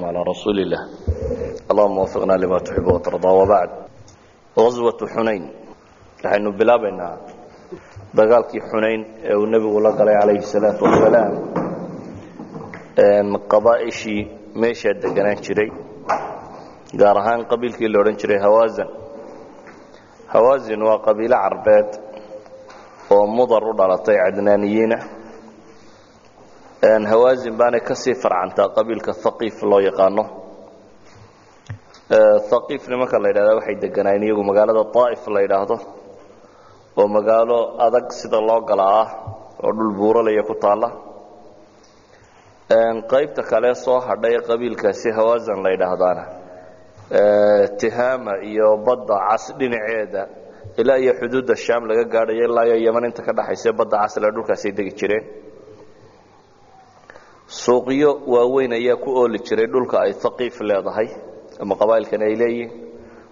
والسلام على رسول الله اللهم وفقنا لما تحب وترضى وبعد غزوة xunayn waxaynu bilaabaynaa dagaalkii xunayn ee uu nebigu la galay calayhi الsalaaةu wasalaam qabaaishii meeshaa deganaan jiray gaar ahaan qabiilkii la odhan jiray hawazan hawazin waa qabiilo carbeed oo mudar u dhalatay cadnaaniyiina hawazin baanay ka sii farcantaa qabiilka haqiif loo yaqaano. Haqiif nimanka la yidhahda waxay deganaayeen iyagu magaalada daa'if la yidhaahdo oo magaalo adag sida loo gala ah oo dhul buuralaya ku taalla. Qaybta kale soo hadhay qabiilkaasi hawazan la yidhaahdaana. Tihaama iyo badda cas dhinaceeda ilaa iyo xuduudda shaam laga gaadhayo ilaa iyo yeman inta ka dhaxaysa badda casle dhulkaasay degi jireen suuqyo waaweyn ayaa ku ooli jiray dhulka ay haqiif leedahay ama qabaa'ilkan ay leeyihiin.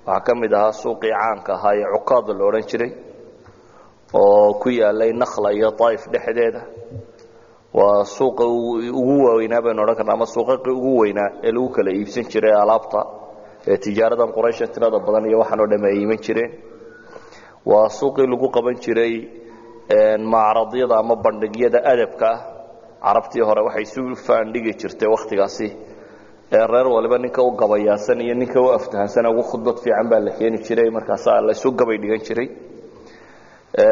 Waxaa ka mid ahaa suuqii caanka ahaa ee cukaada la odhan jiray oo ku yaalay nakhla iyo daa'if dhexdeeda. Waa suuqa ugu waaweynaa baynu odhan karna ama suuqaqii ugu weynaa ee lagu kala iibsan jiray alaabta ee tijaaradan quraysha tirada badan iyo waxaan oo dham ay iiman jireen. Waa suuqii lagu qaban jiray macradyada ama bandhigyada adabka ah carabtii hore waxay isu faandhigi jirtay wakhtigaasi reer waliba ninka u gabayaasan iyo ninka u aftahansan ugu khudbad fiican baa la keeni jiray markaasaa la isu gabay dhigan jiray.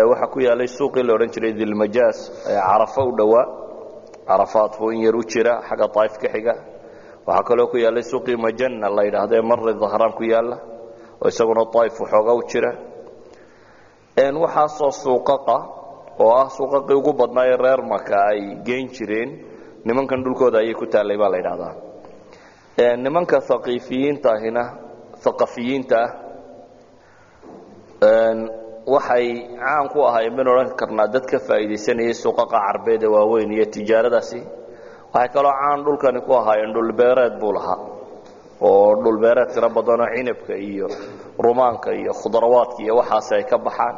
Waxaa ku yaalay suuqii la odhan jiray dilmajaas ee carafo u dhowaa. Carafaad buu in yar u jira xagga daa'if ka xiga. Waxaa kaloo ku yaalay suuqii majana la yidhaahdo ee mari dahraan ku yaalla oo isaguna daa'if waxooga u jira. Waxaasoo suuqaqa oo ah suuqaqii ugu badnaa ee reer maka ay geyn jireen nimankan dhulkooda ayay ku taallay baa la yidhahdaa nimanka haqiifiyiinta ahina haqafiyiinta ah waxay caan ku ahaayeen baynu odhan karnaa dad ka faa'iidaysanayay suuqaqa carbeed ee waaweyn iyo tijaaradaasi. Waxay kaloo caan dhulkani ku ahaayeen dhulbeereed buu lahaa oo dhulbeereed tiro badanoo cinabka iyo rumaanka iyo khudrawaadka iyo waxaasi ay ka baxaan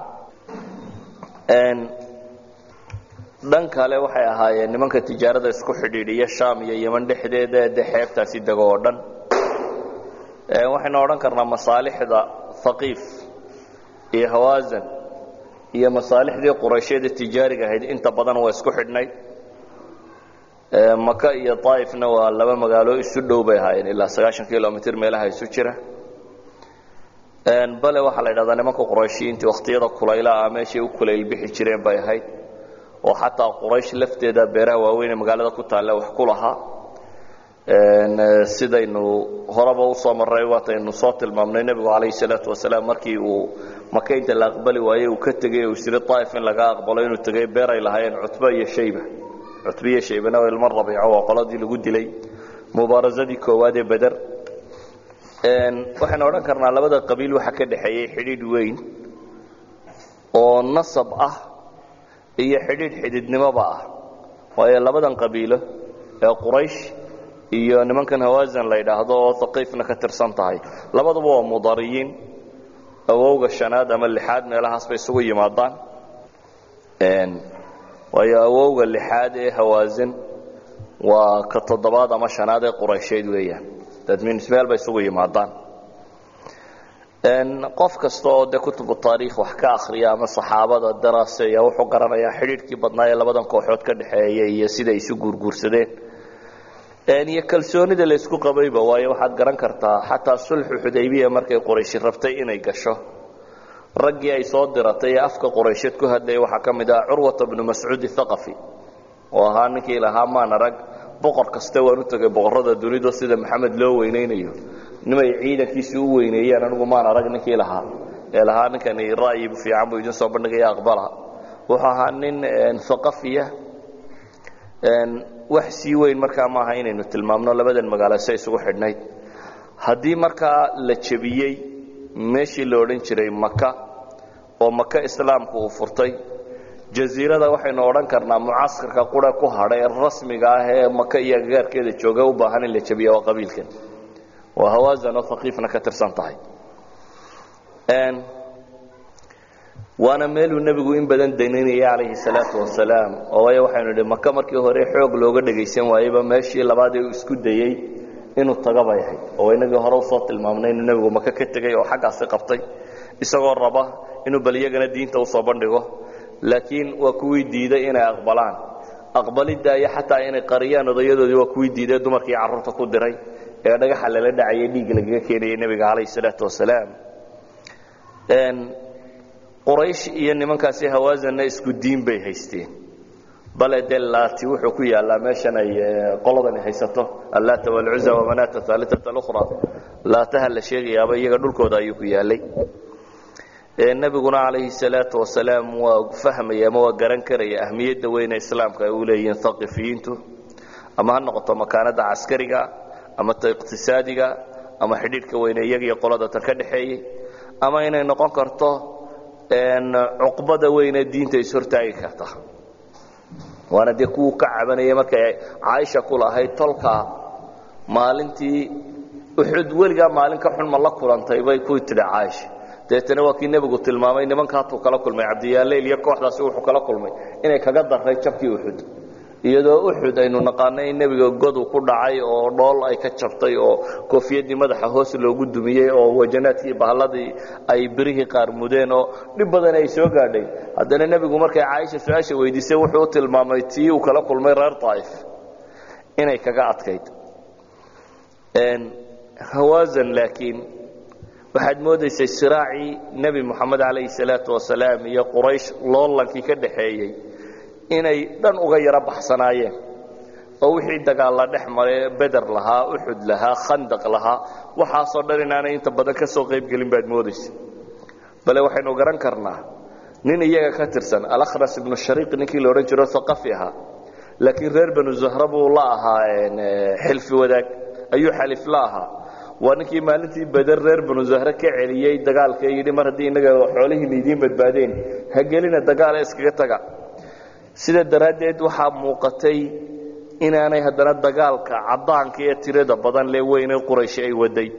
dhan kale waxay ahaayeen nimanka tijaarada isku xidhiidhiya sham iyo yeman dhexdeeda de xeebtaasi dego oo dhan. Waxaynu odhan karnaa masaalixda haqiif iyo hawazan iyo masaalixdii qurayshyada tijaariga ahayd. Inta badan waa isku xidhnayd maka iyo daa'ifna waa laba magaalo isu dhow bay ahaayeen ilaa sagaashan kilomitr meelaha isu jira. Bale waxaa la yidhahdaa nimanka qurayshiyiintii wakhtiyada kulaylaha ah meeshay u kulayl jireen bay ahayd oo xataa quraysh lafteeda beeraha waaweyn ee magaalada ku taalla wax ku lahaa. Sidaynu horeba u soo marray waataynu soo tilmaamnay nebigu calayhi salaatu wasalaam markii uu maka inta la aqbali waayey uu ka tegey uu siri daa'if in laga aqbalo inuu tegey beeray lahaayeen cutba iyo shayba. Cutba iyo shaybana waa ilmo rabiico waa qoladii lagu dilay. Mubaarasadii koowaad ee beder waxaynu odhan karnaa labada qabiil waxaa ka dhexeeyey xidhiidh weyn oo nasab ah iyo xidhiidh xididnimoba ah. Waayo labadan qabiilo ee quraysh iyo nimankan hawazan la yidhaahdo oo haqiifna ka tirsan tahay. Labaduba waa mudariyiin awowga shanaad ama lixaad meelahaas bay isugu yimaadaan. Waayo awowga lixaad ee hawaasin waa ka toddobaad ama shanaad ee quraysheed weeyaan. Dadminis meel bay isugu yimaadaan qof kasta oo de kutubu taariikh wax ka akhriya ama saxaabada daraaseeya wuxuu garanayaa xidhiidhkii badnaa ee labadan kooxood ka dhexeeya iyo siday isu guurguursadeen. Iyo kalsoonida la isku qabayba waayo waxaad garan kartaa xataa sulxu xudaybiya markay qorayshi rabtay inay gasho. Raggii ay soo diratay ee afka qoraysheed ku hadlayay waxaa ka mid ah curwata bnu mascuud ithaqafi oo ahaa ninkii lahaa maana rag boqor kasta waan u tegay boqorrada dunidu sida maxamed loo weynaynayo nimay ciidankiisi u weyneeyeen anigu maan arag ninkii lahaa. Ee lahaa ninkani ra'yi fiican buu idin soo bandhigaya aqbala. Wuxuu ahaa nin haqafiya wax sii weyn markaa maaha inaynu tilmaamno. Labadan magaalo se isugu xidhnayd haddii markaa la jebiyey meeshii la odhan jiray maka oo maka islaamku uu furtay jaziirada waxaynu odhan karnaa mucaskarka qura ku hadhay rasmiga ah ee maka iyo agagaarkeeda jooga u baahan in la jebiya waa qabiilkan waa hawaasan oo haqiifna ka tirsan tahay. Waana meeluu nebigu in badan danaynayay calayhi salaatu wasalaam oo waayo waxaynu idhi maka markii hore xoog looga dhagaysan waayeyba meeshii labaad ee uu isku dayey inuu taga bay ahayd. Oo inagii hore u soo tilmaamnay inuu nebigu maka isagoo raba inuu bal iyagana diinta u soo bandhigo. Laakiin waa kuwii diiday inay aqbalaan. Aqbalidda iyo xataa inay qariyaan odayadoodii waa kuwii diiday dumarkii carruurta ku diray ee dhagaxa lala dhacayay dhiig lagaga keenayay nebiga calayhi salaatu wasalaam. Quraysh iyo nimankaasi hawaasanna isku diin bay haysteen. Bale dee laati wuxuu ku yaallaa meeshan ay qoladani haysato allaata walcuza wamanaata aaliata alukhra laataha la sheegayaaba iyaga dhulkooda ayuu ku yaallay. Nebiguna calayhi salaatu wasalaam waa fahmaya ama waa garan karaya ahmiyadda weyne islaamka ay u leeyihiin haqifiyiintu ama ha noqoto makaanada caskariga ama iqtisaadiga ama xidhiidhka weyne iyagiyo qolada tan ka dhexeeyey ama inay noqon karto cuqbada weyne diinta ishortaagi karta. Waana dee kuwuu ka cabanaya markay caaisha ku lahayd tolka maalintii uxud weligaa maalin ka xun ma la kulantay bay ku tidhi caaisha. Deetana waa kii nebigu tilmaamay nimankaatuu kala kulmay cabdiyaaleyl iyo kooxdaasi wuxuu kala kulmay inay kaga darray jabkii uxud iyadoo uxud aynu naqaanay in nebiga godu ku dhacay oo dhool ay ka jabtay oo koofiyadii madaxa hoos loogu dumiyey oo wajanaadkii bahalladii ay birihii qaar mudeen oo dhib badan ay soo gaadhay. Haddana nebigu markay caaisha su'aasha weydiisay wuxuu tilmaamay tii uu kala kulmay reer daa'if inay kaga adkayd. Hawaasan laakiin waxaad moodaysay siraacii nebi moxamed calayhi salaatu wasalaam iyo quraysh loolankii ka dhaxeeyey inay dhan uga yaro baxsanaayeen. Oo wixii dagaalla dhex mare beder lahaa uxud lahaa khandaq lahaa waxaasoo dhan inaanay inta badan ka soo qaybgelin baad moodaysa. Bale waxaynu garan karnaa nin iyaga ka tirsan alakhras ibnu shariiq ninkii la odhan jiro aqafi ahaa laakiin reer banu zahra buu la ahaa xilfi wadaag ayuu xalif la ahaa. Waa ninkii maalintii beder reer banu zahre ka celiyey dagaalka yidhi mar haddii innaga xoolihiina idiin badbaadeen ha gelina dagaale iskaga taga sida daraaddeed waxaa muuqatay inaanay haddana dagaalka caddaanka ee tirada badan lee weyne qurayshi ay waday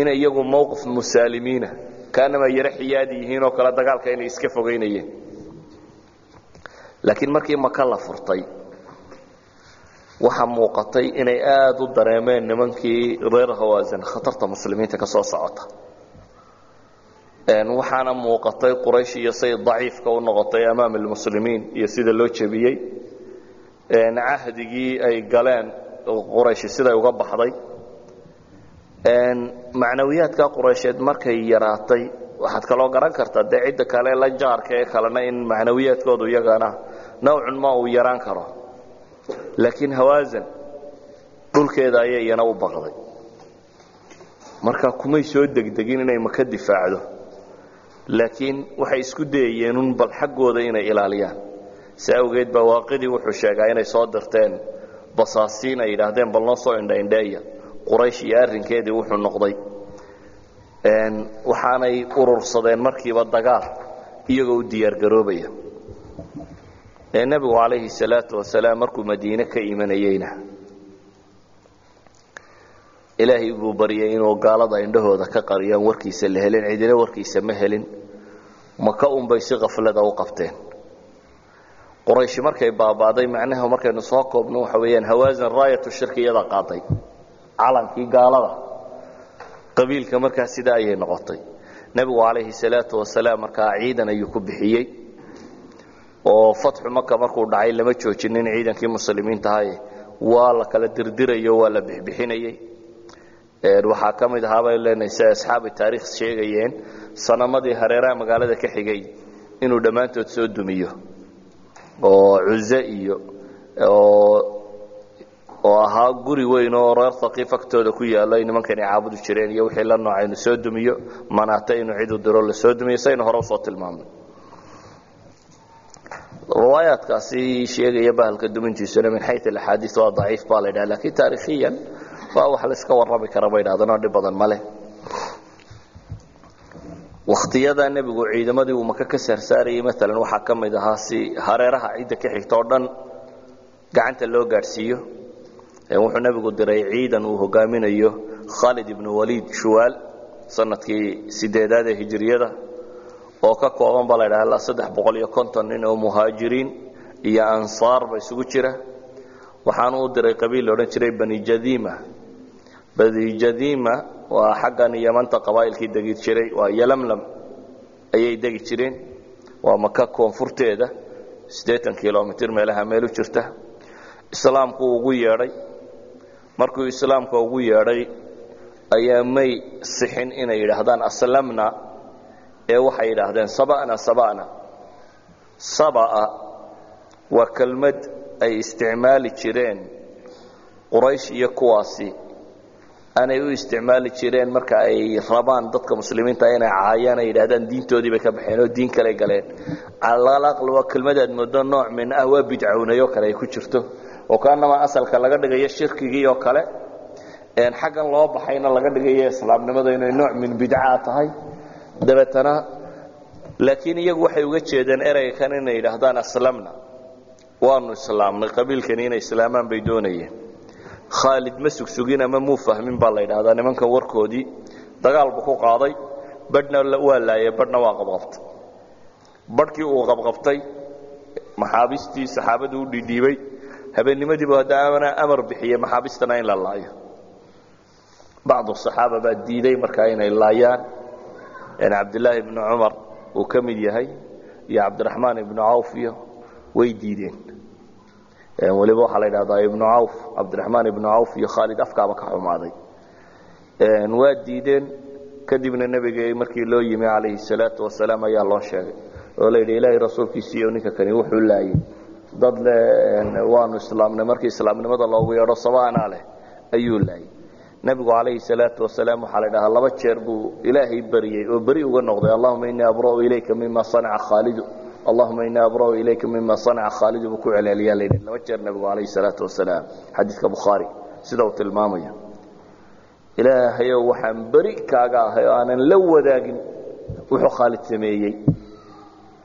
inay iyagu mowqif musaalimiina kaanama yaro xiyaadi yihiin oo kale dagaalka inay iska fogaynayeen laakiin markii maka la furtay waxaa muuqatay inay aada u dareemeen nimankii reer hawaasan khatarta muslimiinta ka soo socota waxaana muuqatay quraysh iyo say daciifka u noqotay amaam almuslimiin iyo sida loo jebiyey. Cahdigii ay galeen qurayshi siday uga baxday. Macnawiyaadka quraysheed markay yaraatay waxaad kaloo garan kartaa dee cidda kale la jaarka ee kalena in macnawiyaadkoodu iyagana nowcun ma uu yaraan karo. Laakiin hawaasan dhulkeeda ayay iyana u baqday. Marka kumay soo degdegin inay maka difaacdo laakiin waxay isku dayayeenun bal xaggooda inay ilaaliyaan. Si awgeed baa waaqidii wuxuu sheegaa inay soo dirteen. Basaasiin ay yidhaahdeen bal noo soo indhaindheeya quraysh iyo arrinkeedii wuxuu noqday. Waxaanay urursadeen markiiba dagaal iyagoo u diyaargaroobaya nebigu calayhi salaatu wasalaam markuu madiine ka imanayeyna ilaahay buu baryay inuu gaalada indhahooda ka qariyaan warkiisa la helin cidina warkiisa ma helin. Maka unbay si kaflada u qabteen. Qurayshi markay baabaaday macnaha markaynu soo koobno waxa weeyaan hawaasan raayatu shirki iyada qaaday. Calankii gaalada. Qabiilka markaa sidaa ayay noqotay. Nebigu calayhi salaatu wasalaam markaa ciidan ayuu ku bixiyey. Oo fatxu maka markuu dhacay lama joojinin ciidankii muslimiintahaye waa la kala dirdirayo waa la bixbixinayey waxaa ka mid ahaa bay leenahay si asxaabi taariikh sheegayeen sanamadii hareeraha magaalada ka xigay inuu dhammaantood soo dumiyo. Oo cuze iyo oo ahaa guri weyn oo reer haqiif agtooda ku yaallo ay nimankani caabudi jireen iyo wixii la nooca inu soo dumiyo manaata inuu cidu diro la soo dumiyo saynu hore u soo tilmaamnay riwaayaadkaasi sheegaya bahalka dumintiisuna min xayu alaxaadiis waa daciif baa la ydhaha lakiin taariikhiyan waa wax layska warrami kara bay dhahdeen oo dhib badan ma leh. Wakhtiyadaa nebigu ciidamadii uu maka ka saarsaarayay maalan waxaa ka mid ahaa si hareeraha cidda ka xigta oo dhan gacanta loo gaadhsiiyo. Wuxuu nebigu diray ciidan uu hogaaminayo khaalid ibnu waliid shuwaal sannadkii sideedaad ee hijiriyada oo ka kooban baa la ydhaha ilaa saddex boqol iyo konton nin oo muhaajiriin iyo ansaarba isugu jira. Waxaanu u diray qabiil la odhan jiray bani jadiima badijadiima waa xaggan yamanta qabaa'ilkii degi jiray waa yalamlam ayay degi jireen. Waa maka koonfurteeda siddeetan kilomitr meelaha meel u jirta. Islaamku ugu yeedhay markuu islaamka ugu yeedhay ayaa may sixin inay yidhaahdaan aslamna ee waxay yidhaahdeen saba'na saba'na. Saba'a waa kelmad ay isticmaali jireen quraysh iyo kuwaasi aanay u isticmaali jireen marka ay rabaan dadka muslimiinta inay caayaan ay yidhahdaan diintoodii bay ka baxeen oo diin kale galeen. Calaqal waa kelmadaad moodo nooc min ah waa bidcownayo kale ay ku jirto oo kaanamaa asalka laga dhigayo shirkigii oo kale xaggan loo baxayna laga dhigayo islaamnimada inay nooc min bidca tahay. Dabeetana laakiin iyagu waxay uga jeedeen ereyga kan inay yidhaahdaan aslamna. Waanu islaamnay qabiilkani inay islaamaan bay doonayeen khaalid ma sugsugin ama muu fahmin baa la yidhaahdaa nimankan warkoodii dagaal buu ku qaaday badhna waa laayay badhna waa qabqabtay. Badhkii uu qabqabtay maxaabiistii saxaabadu u dhidhiibay habeennimadiibu haddaana amar bixiyey maxaabistana in la laayo. Bacdu saxaaba baa diiday markaa inay laayaan. Cabdilaahi ibnu cumar uu ka mid yahay iyo cabdiraxmaan ibnu cawf iyo way diideen weliba waxaa la yidhahdaa ibnu cawf cabdiraxmaan ibnu cawf iyo khaalid afkaaba ka xumaaday. Waa diideen kadibna nebiga markii loo yimi calayhi salaatu wasalaam ayaa loo sheegay. Oo la yidhi ilaahay rasuulkiisiiyo ninka kani wuxuu laayay. Dad le waanu islaamnay. Markii islaamnimada loogu yeedho sabaanaa leh ayuu laayay. Nebigu calayhi salaatu wasalaam waxaa la dhahaa laba jeer buu ilaahay baryey oo beri uga noqday. Allahuma innii abra'u ilayka mima sanaca khaalidu allahuma innii abra'u ilayka mima sanaca khaalidu buu ku celceliyaa la yidhi laba jeer nebigu calayhi salaatu wasalaam xadiidka bukhaari sida uu tilmaamaya. Ilaahayow waxaan beri kaaga ahay oo aanan la wadaagin. Wuxuu khaalid sameeyey.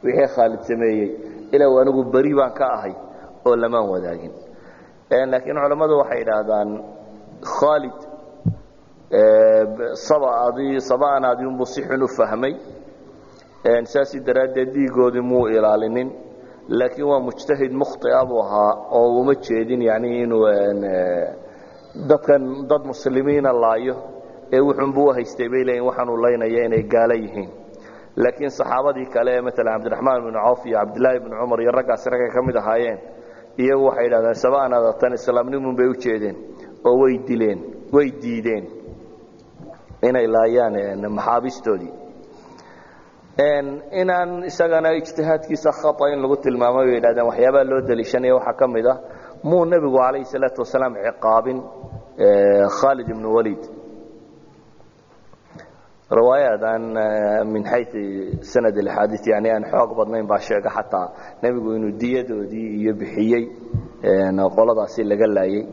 Wixii khaalid sameeyey ilaa anigu beri baan ka ahay oo lamaan wadaagin. Laakiin culammadu waxay idhaahdaan khaalid saba'anaadii unbuu si xun u fahmay saasi daraaddeed dhiigoodii muu ilaalinin laakiin waa mujtahid mukhtia buu ahaa oo uma jeedin yani inuu dadkan dad muslimiina laayo ee wuxunbuu u haystay bay leeyiin waxaanuu laynaya inay gaalo yihiin. Laakiin saxaabadii kale ee maalan cabdiraxmaan ibnu cawf iyo cabdillaahi ibnu cumar iyo raggaasi raggay ka mid ahaayeen iyagu waxay idhahdeen saba'anaada tan islaamnimun bay u jeedeen oo way dileen way diideen. Inay laayaan maxaabistoodii inaan isagana ijtihaadkiisa khata in lagu tilmaamay bay yidhahdeen waxyaabaha loo daliishanaya waxaa ka mid ah muu nebigu calayhi salaatu wasalaam ciqaabin khaalid ibnu waliid riwaayaad aan min xayu sanad alxaadiid yani aan xoog badnayn baa sheega xataa nebigu inuu diyadoodii iyo bixiyey qoladaasi laga laayey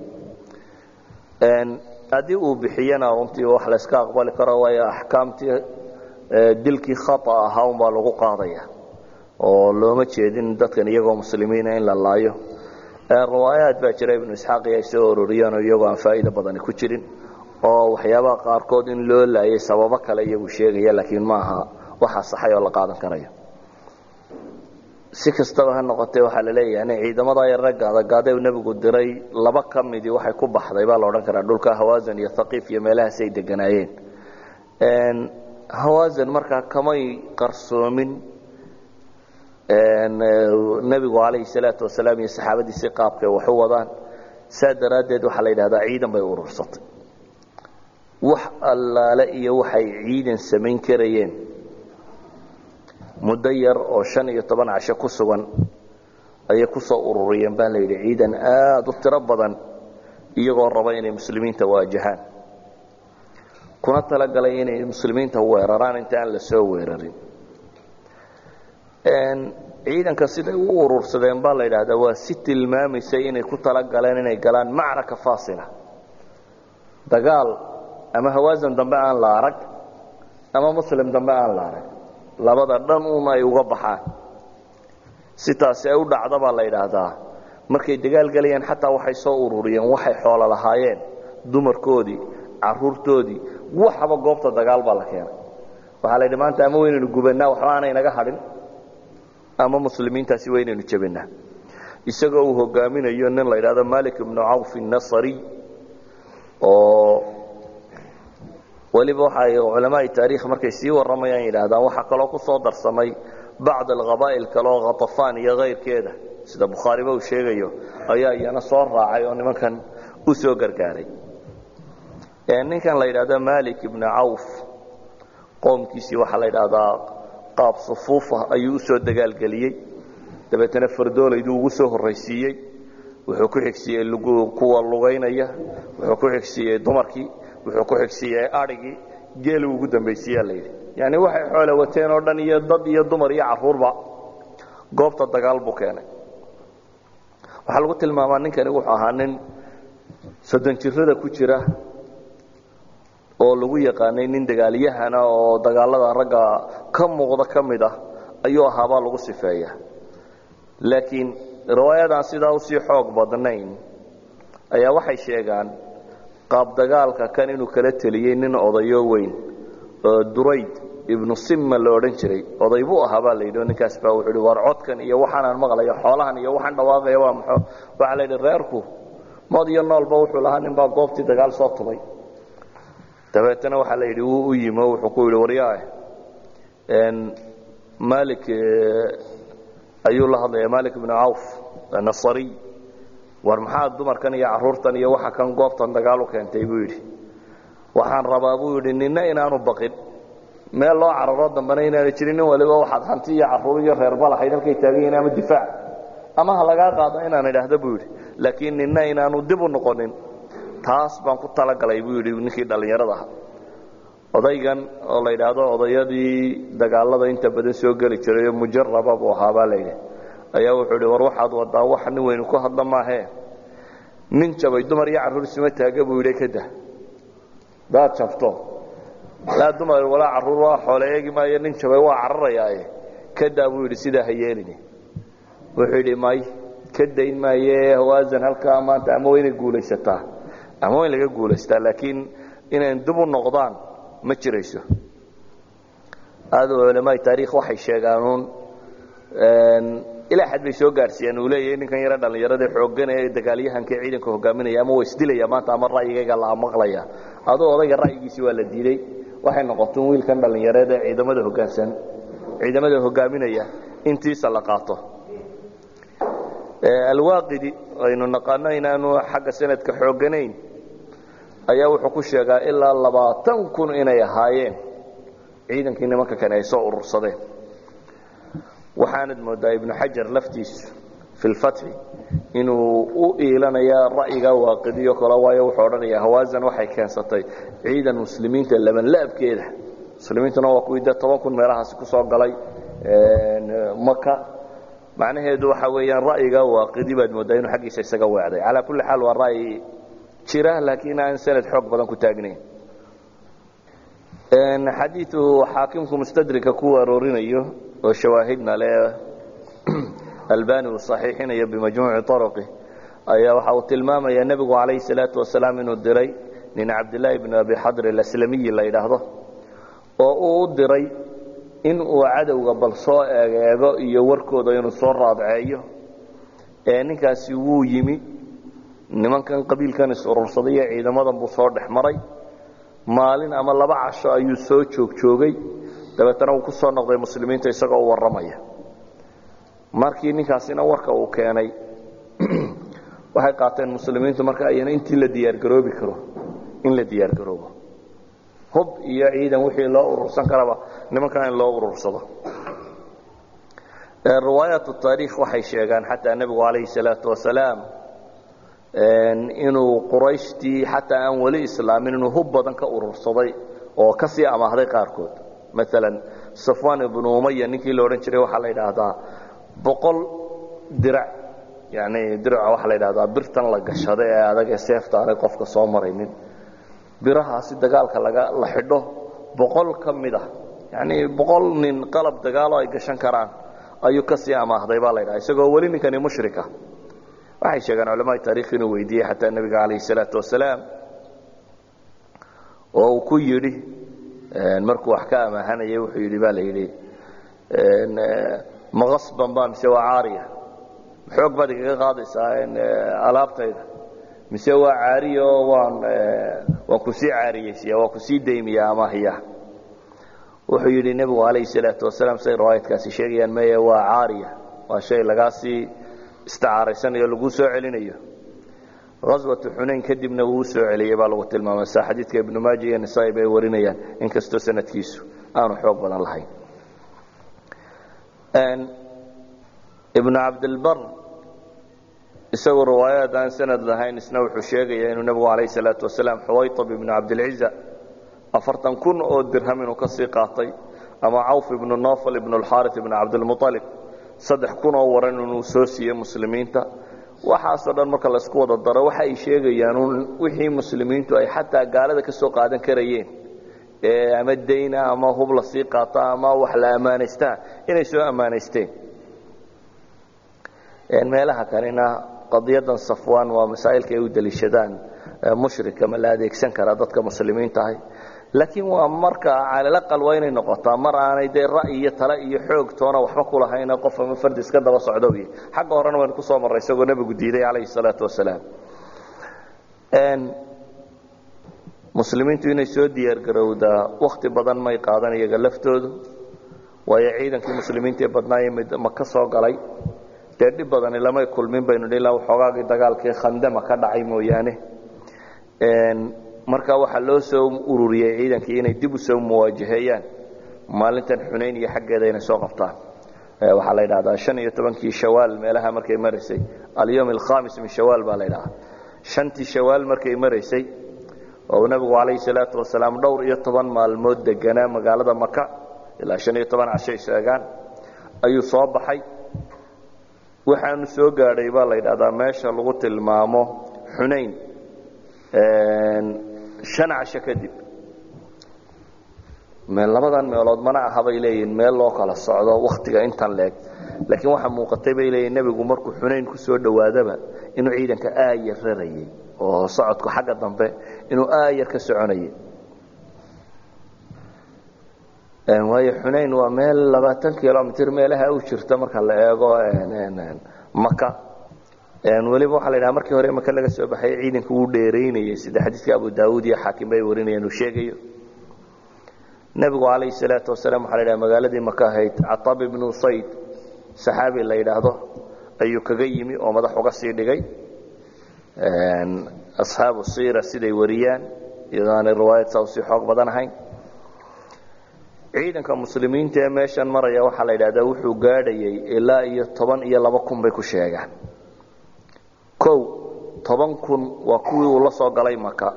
haddii uu bixiyana runtii wax layska aqbali karo waayo axkaamtii dilkii khata ahaa unbaa lagu qaadaya oo looma jeedin dadkan iyagoo muslimiina in la laayo. Riwaayaad baa jira ibnu isxaaq iyo ay soo ururiyeen oo iyagoo aan faa'iido badani ku jirin oo waxyaabaha qaarkood in loo laayay sababo kale iyagu sheegaya laakiin ma aha waxa saxay oo la qaadan karayo. Si kastaba ha noqotee waxaa la leeyahay ciidamada ragga adagaadee nebigu diray laba ka midii waxay ku baxday baa la odhan karaa. Dhulka hawaasan iyo haqiif iyo meelahaas ay deganaayeen hawaasan markaa kamay qarsoomin nebigu calayhi salaatu wasalaam iyo saxaabadiisii qaabkay wax u wadaan. Saa daraaddeed waxaa la yidhahdaa ciidan bay urursatay. Wax allaale iyo waxay ciidan samayn karayeen. Muddo yar oo shan iyo toban casho ku sugan ayay ku soo ururiyeen baa la yidhi ciidan aada u tiro badan iyagoo raba inay muslimiinta waajahaan kuna talagalay inay muslimiinta weeraraan inta aan la soo weerarin. Ciidanka siday u urursadeen baa la yidhaahdaa waa si tilmaamaysay inay ku talagaleen inay galaan macraka faasila. Dagaal ama hawaasan dambe aan la arag ama muslim dambe aan la arag. Labada dhan un ay uga baxaan. Si taasi ay u dhacda baa la yidhaahdaa markay dagaal gelayaan xataa waxay soo ururiyeen waxay xoolo lahaayeen. Dumarkoodii caruurtoodii waxaba goobta dagaal baa la keenay. Waxaa la yidhi maanta ama waynaynu gubannaa waxba aanay naga hadhin ama muslimiintaasi waynaynu jebinaa isagoo uu hogaaminayo nin la yidhahdo malik ibnu cawf الnasri oo weliba waxay culamaai taarikh markay sii warramayaan yidhaahdaan waxaa kaloo ku soo darsamay bacd alqabaa'il kale oo khatafaan iyo kayrkeeda sida bukhaariba uu sheegayo ayaa iyana soo raacay oo nimankan u soo gargaaray ninkan la yidhahdo malik ibnu cawf qoomkiisii waxaa la yidhaahdaa qaab sufuufah ayuu u soo dagaalgeliyey. Dabeetana fardoolayduu ugu soo horraysiiyey. Wuxuu ku xigsiiyey kuwa lugaynaya wuxuu ku xigsiiyey dumarkii wuxuu ku xigsiiyey adhigii geeluu ugu dambaysiiyaa la yidhi. Yani waxay xoole wateen oo dhan iyo dad iyo dumar iyo carruurba goobta dagaal buu keenay. Waxaa lagu tilmaamaa ninkani wuxuu ahaa nin soddon jirada ku jira oo lagu yaqaanay nin dagaalyahana oo dagaalada ragga ka muuqda ka mid ah ayuu ahaabaa lagu sifeeya. Laakiin riwaayadaan sidaa u sii xoog badnayn ayaa waxay sheegaan qaab dagaalka kan inuu kala teliyey nin odayo weyn oo durayd ibnu simma la odhan jiray. Oday buu ahaa baa la yidhi ninkaas baa wuxuu hi war codkan iyo waxaanaan maqlayo xoolahan iyo waxaan dhawaaqaya waa maxo waxaa la yidhi reerku mood iyo noolba wuxuu lahaa nin baa goobtii dagaal soo tubay dabeetana waxaa la yidhi wuu u yimo wuxuu ku yidhi waryaa malik ayuu la hadlaya malik ibnu cawf nasariy war maxaa dumarkan iyo caruurtan iyo waxa kan goobtan dagaal u keentay? Buu yidhi. Waxaan rabaa buu yidhi nina inaanu baqin. Meel loo cararo dambana inaana jirin nin waliba waxaad hanti iyo carruur iyo reerba lahayd halkay taagan yihiin ama difaac. Ama ha lagaa qaado inaan idhaahdo buu yidhi. Laakiin nina inaanu dib u noqonin taas baan ku talagalay buu yidhi ninkii dhallinyarada aha odaygan oo la yidhaahdo odayadii dagaalada inta badan soo geli jirayoo mujaraba buu ahaa baa layidhi ayaa wuxuu idhi war waxaad wadaa wax nin weynu ku hadla maahee nin jabay dumar iyo carruur isuma taaga buu yidhi kada daad jabto. Laa dumar walaa carruur waa xoole eegi maayo nin jabay waa cararayaaye. Kadaa buu yidhi sidaa ha yeelini. Wuxuu yidhi may ka dayn maaye hawaasan halkaa maanta ama waa inay guulaysataa ama waa in laga guulaystaa laakiin inayn dib u noqdaan ma jirayso. Aad culamaai taarikh waxay sheegaanuun ilaa xad bay soo gaadhsiiyaan uu leeyahay ninkan yaro dhallinyarada xooggan ee dagaalyahanka ciidanka hogaaminaya ama waa isdilaya maanta ama ra'yigayga la maqlaya aduu odayga ra'yigiisi waa la diiday. Waxay noqoto wiilkan dhallinyareed ee ciidamada hogaansan ciidamada hogaaminaya intiisa la qaato. Alwaaqidi aynu naqaano inaanu xagga sanadka xoogganayn ayaa wuxuu ku sheegaa ilaa labaatan kun inay ahaayeen. Ciidankii nimanka kane ay soo urursadeen. Waxaanad moodaa ibnu xajar laftiisu fi lfatxi inuu u iilanaya ra'yiga waaqidiyo kale waayo wuxuu odhanaya hawaasan waxay keensatay ciidan muslimiinta labanlaabkeeda muslimiintuna waa kuwii dee toban kun meelahaasi ku soo galay maka macnaheedu waxa weeyaan ra'yiga waaqidi baad moodaa inuu xaggiisa isaga weecday. Calaa kulli xaal waa ra'yi jira laakiin aan sanad xoog badan ku taagnayn. Xadiiu xaakimku mustadrika ku aroorinayo oo shawaahidna le albani uu saxiixinayo bimajmuuci arqi ayaa waxa uu tilmaamaya nebigu calayhi salaatu wasalaam inuu diray nin cabdillaahi bn abi xadr alaslamiyi la yidhaahdo oo uu u diray in uu cadowga bal soo eegeego iyo warkooda inuu soo raadceeyo. Ee ninkaasi wuu yimi nimankan qabiilkan is-urursaday iyo ciidamadan buu soo dhex maray. Maalin ama laba casho ayuu soo joogjoogay dabeetana uu ku soo noqday muslimiinta isagoo warramaya. Markii ninkaasina warka uu keenay waxay qaateen muslimiintu marka ayana intii la diyaargaroobi karo in la diyaargaroobo hub iyo ciidan wixii loo urursan karaba nimankan in loo urursado. Riwaayaat taariikh waxay sheegaan xataa nebigu calayhi salaatu wasalaam inuu qurayshtii xataa aan weli islaamin inuu hub badan ka urursaday oo ka sii amaahday qaarkood. Maalan safwan ibnu umaya ninkii la odhan jiray waxaa la yidhaahdaa boqol dirac yani diraca waxaa la yidhahdaa birtan la gashada ee adag ee seefta aanay qofka soo maraynin birahaasi dagaalka laga la xidho boqol ka mid ah yani boqol nin qalab dagaalo ay gashan karaan ayuu ka sii amaahday baa la ydhaha isagoo weli ninkani mushrika waxay sheegaan culamaai taarikh inuu weydiiyey xataa nebiga calayhi salaatu wasalaam oo uu ku yidhi markuu wax ka amaahanayay wuxuu yidhi baa la yidhi maqasban ba mise waa caariya xoog baad igaga qaadaysaa alaabtayda? Mise waa caariya oo waan waan ku sii caariyeysiya waan ku sii daymiya amaahiya wuxuu yidhi nebigu calayhi salaatu wasalaam say riwaayadkaasi sheegayaan meye waa caariya waa shay lagaa sii isticaaraysanayo laguu soo celinayo. Aswatu xunayn kadibna wuu soo celiyey baa lagu tilmaamay sa xadiidka ibnu maaja iyo nisaa-i bay warinayaan inkastoo sanadkiisu aanu xoog badan lahayn. Ibnu cabdilbar isagoo riwaayaad aan sanad lahayn isna wuxuu sheegaya inuu nebigu calayh salaatu wasalaam xuwaytab ibnu cabdilciza afartan kun oo dirham inuu ka sii qaatay ama cawf ibnu nofal ibnu alxaarit ibnu cabdilmualib saddex kun oo waran inuu soo siiyey muslimiinta. Waxaasoo dhan marka laysku wada daro waxa ay sheegayaan wixii muslimiintu ay xataa gaalada ka soo qaadan karayeen. Ee ama dayna ama hub la sii qaata ama wax la ammaanaystaa inay soo ammaanaysteen. Meelaha kanina qadiyadan safwan waa masaa'ilka ay u daliishadaan mushrika ma la adeegsan karaa dadka muslimiinta ahay laakiin waa marka calalaqal waa inay noqotaa mar aanay dee ra'yi iyo tale iyo xoog toona waxba kulahayna qof ama fardi iska daba socdoy xagga horena waynu ku soo marray isagoo nebigu diiday calayhi salaatu wasalaam. Muslimiintu inay soo diyaargarowdaa wakti badan may qaadan iyaga laftoodu. Waayo ciidankii muslimiinta ee badnaaye mid maka soo galay dee dhib badani lamay kulmin baynu ilaa waxoogaagii dagaalkii khandama ka dhacay mooyaane marka waxaa loo soo ururiyey ciidankii inay dib u soo muwaajaheeyaan maalintan xunayn iyo xaggeeda inay soo qabtaan. Waxaa la yidhahdaa han iyo tobankii shawaal meelaha markay maraysay alyom alkhamis min shawaal baa la ydhahaa shantii shawaal markay maraysay oo nabigu calayhi salaatu wasalaam dhowr iyo toban maalmood deganaa magaalada maka ilaa han iyo toban cashay sheegaan ayuu soo baxay. Waxaanu soo gaadhay baa la ydhahdaa meesha lagu tilmaamo xunayn an casho kadib. Labadan meelood mana aha bay leeyihiin meel loo kala socdo wakhtiga intan leeg. Laakiin waxaa muuqatay bay leeyihiin nebigu markuu xunayn ku soo dhowaadaba inuu ciidanka aayar rarayey oo socodku xagga dambe inuu aayar ka soconayay. Waayo xunayn waa meel labaatan kilomitr meelaha u jirta marka la eego maka weliba waxaa la ydhaha markii hore maka laga soo baxay ciidanka wuu dheeraynayay. Sida xadiidka abu daawuud iyo xaakim bay warinayaan uu sheegayo. Nebigu calayhi salaatu wasalaam waxa la ydhaha magaaladii maka ahayd catab ibnu usayd saxaabi la yidhaahdo ayuu kaga yimi oo madax uga sii dhigay. Asxaabu siira siday wariyaan iyadoo riwaayad saa u sii xoog badan ahayn. Ciidanka muslimiinta ee meeshan maraya waxaa la yidhahdaa wuxuu gaadhayay ilaa iyo toban iyo laba kun bay ku sheegaan o toban kun waa kuwii uu la galay maka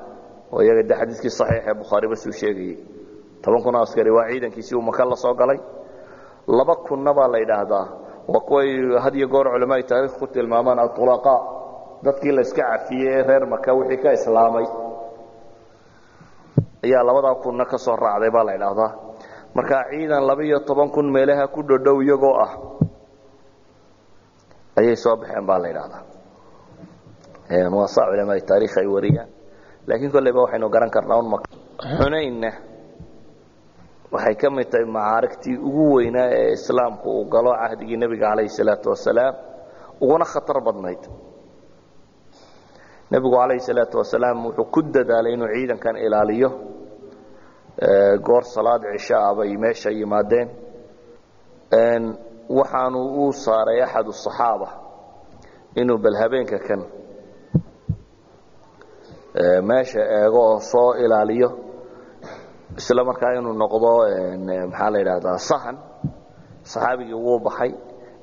oo iyaga de xadiiskii saxiix ee bukhaariba suu sheegayey. Toban kun askari waa ciidankiisii uu maka la galay. Laba kunna baa la yidhaahdaa waa kuway had iyo goor culamaai taarikh ku tilmaamaan aulaqaa dadkii la cafiyey ee reer maka wixii ka islaamay. Ayaa labadaa kunna ka raacday baa la ydhaahdaa marka ciidan laba-iyo toban kun meelaha ku dhodhow iyagoo ah ayay soo baxeen baa la ydhahdaa saa culamaai taarikh ay wariyaan. Laakiin kolleyba waxaynu garan karnaa un xunaynna waxay ka mid tahay macaarigtii ugu weynaa ee islaamku uu galo cahdigii nebiga calayhi salaatu wasalaam uguna khatar badnayd. Nebigu calayhi salaatu wasalaam wuxuu ku dadaalay inuu ciidankan ilaaliyo. Goor salaad cisho ah bay meesha yimaadeen. Waxaanu uu saaray axad asaxaaba inuu bal habeenka kan meesha eego oo soo ilaaliyo. Isla markaa inuu noqdo maxaa la yidhaahdaa sahan. Saxaabigii wuu baxay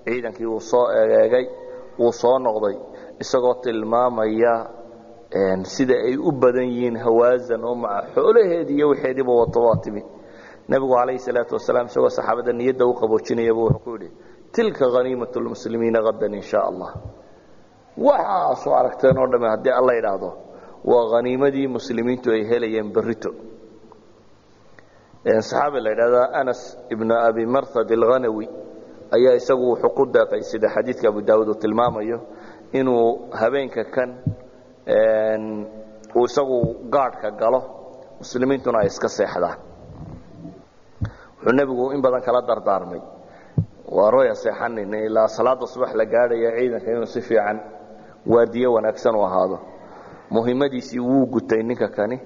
ciidankii wuu soo egeegay wuu soo noqday isagoo tilmaamaya sida ay u badan yihiin hawaasan oo maca xoolaheedii iyo wixeediiba wato waa timi. Nebigu calayhi salaatu wasalaam isagoo saxaabada niyadda u qaboojinayaba wuxuu ku yidhi tilka haniimat lmuslimiina hadan in shaa allah. Waxaasoo aragteen oo dhamme haddii alla yidhaahdo waa haniimadii muslimiintu ay helayeen berito saxaabi la yidhahda anas ibnu abi marhad alghanawi ayaa isagu wuxuu ku deeqay sida xadiidka abu daawuud uu tilmaamayo inuu habeenka kan uu isagu gaadhka galo muslimiintuna ay iska seexdaan. Wuxuu nebigu in badan kala dardaarmay. Waa roya seexanin ilaa salaada subax la gaadhaya ciidanka inuu si fiican waardiye wanaagsan u ahaado muhimmadiisii wuu gutay ninka kani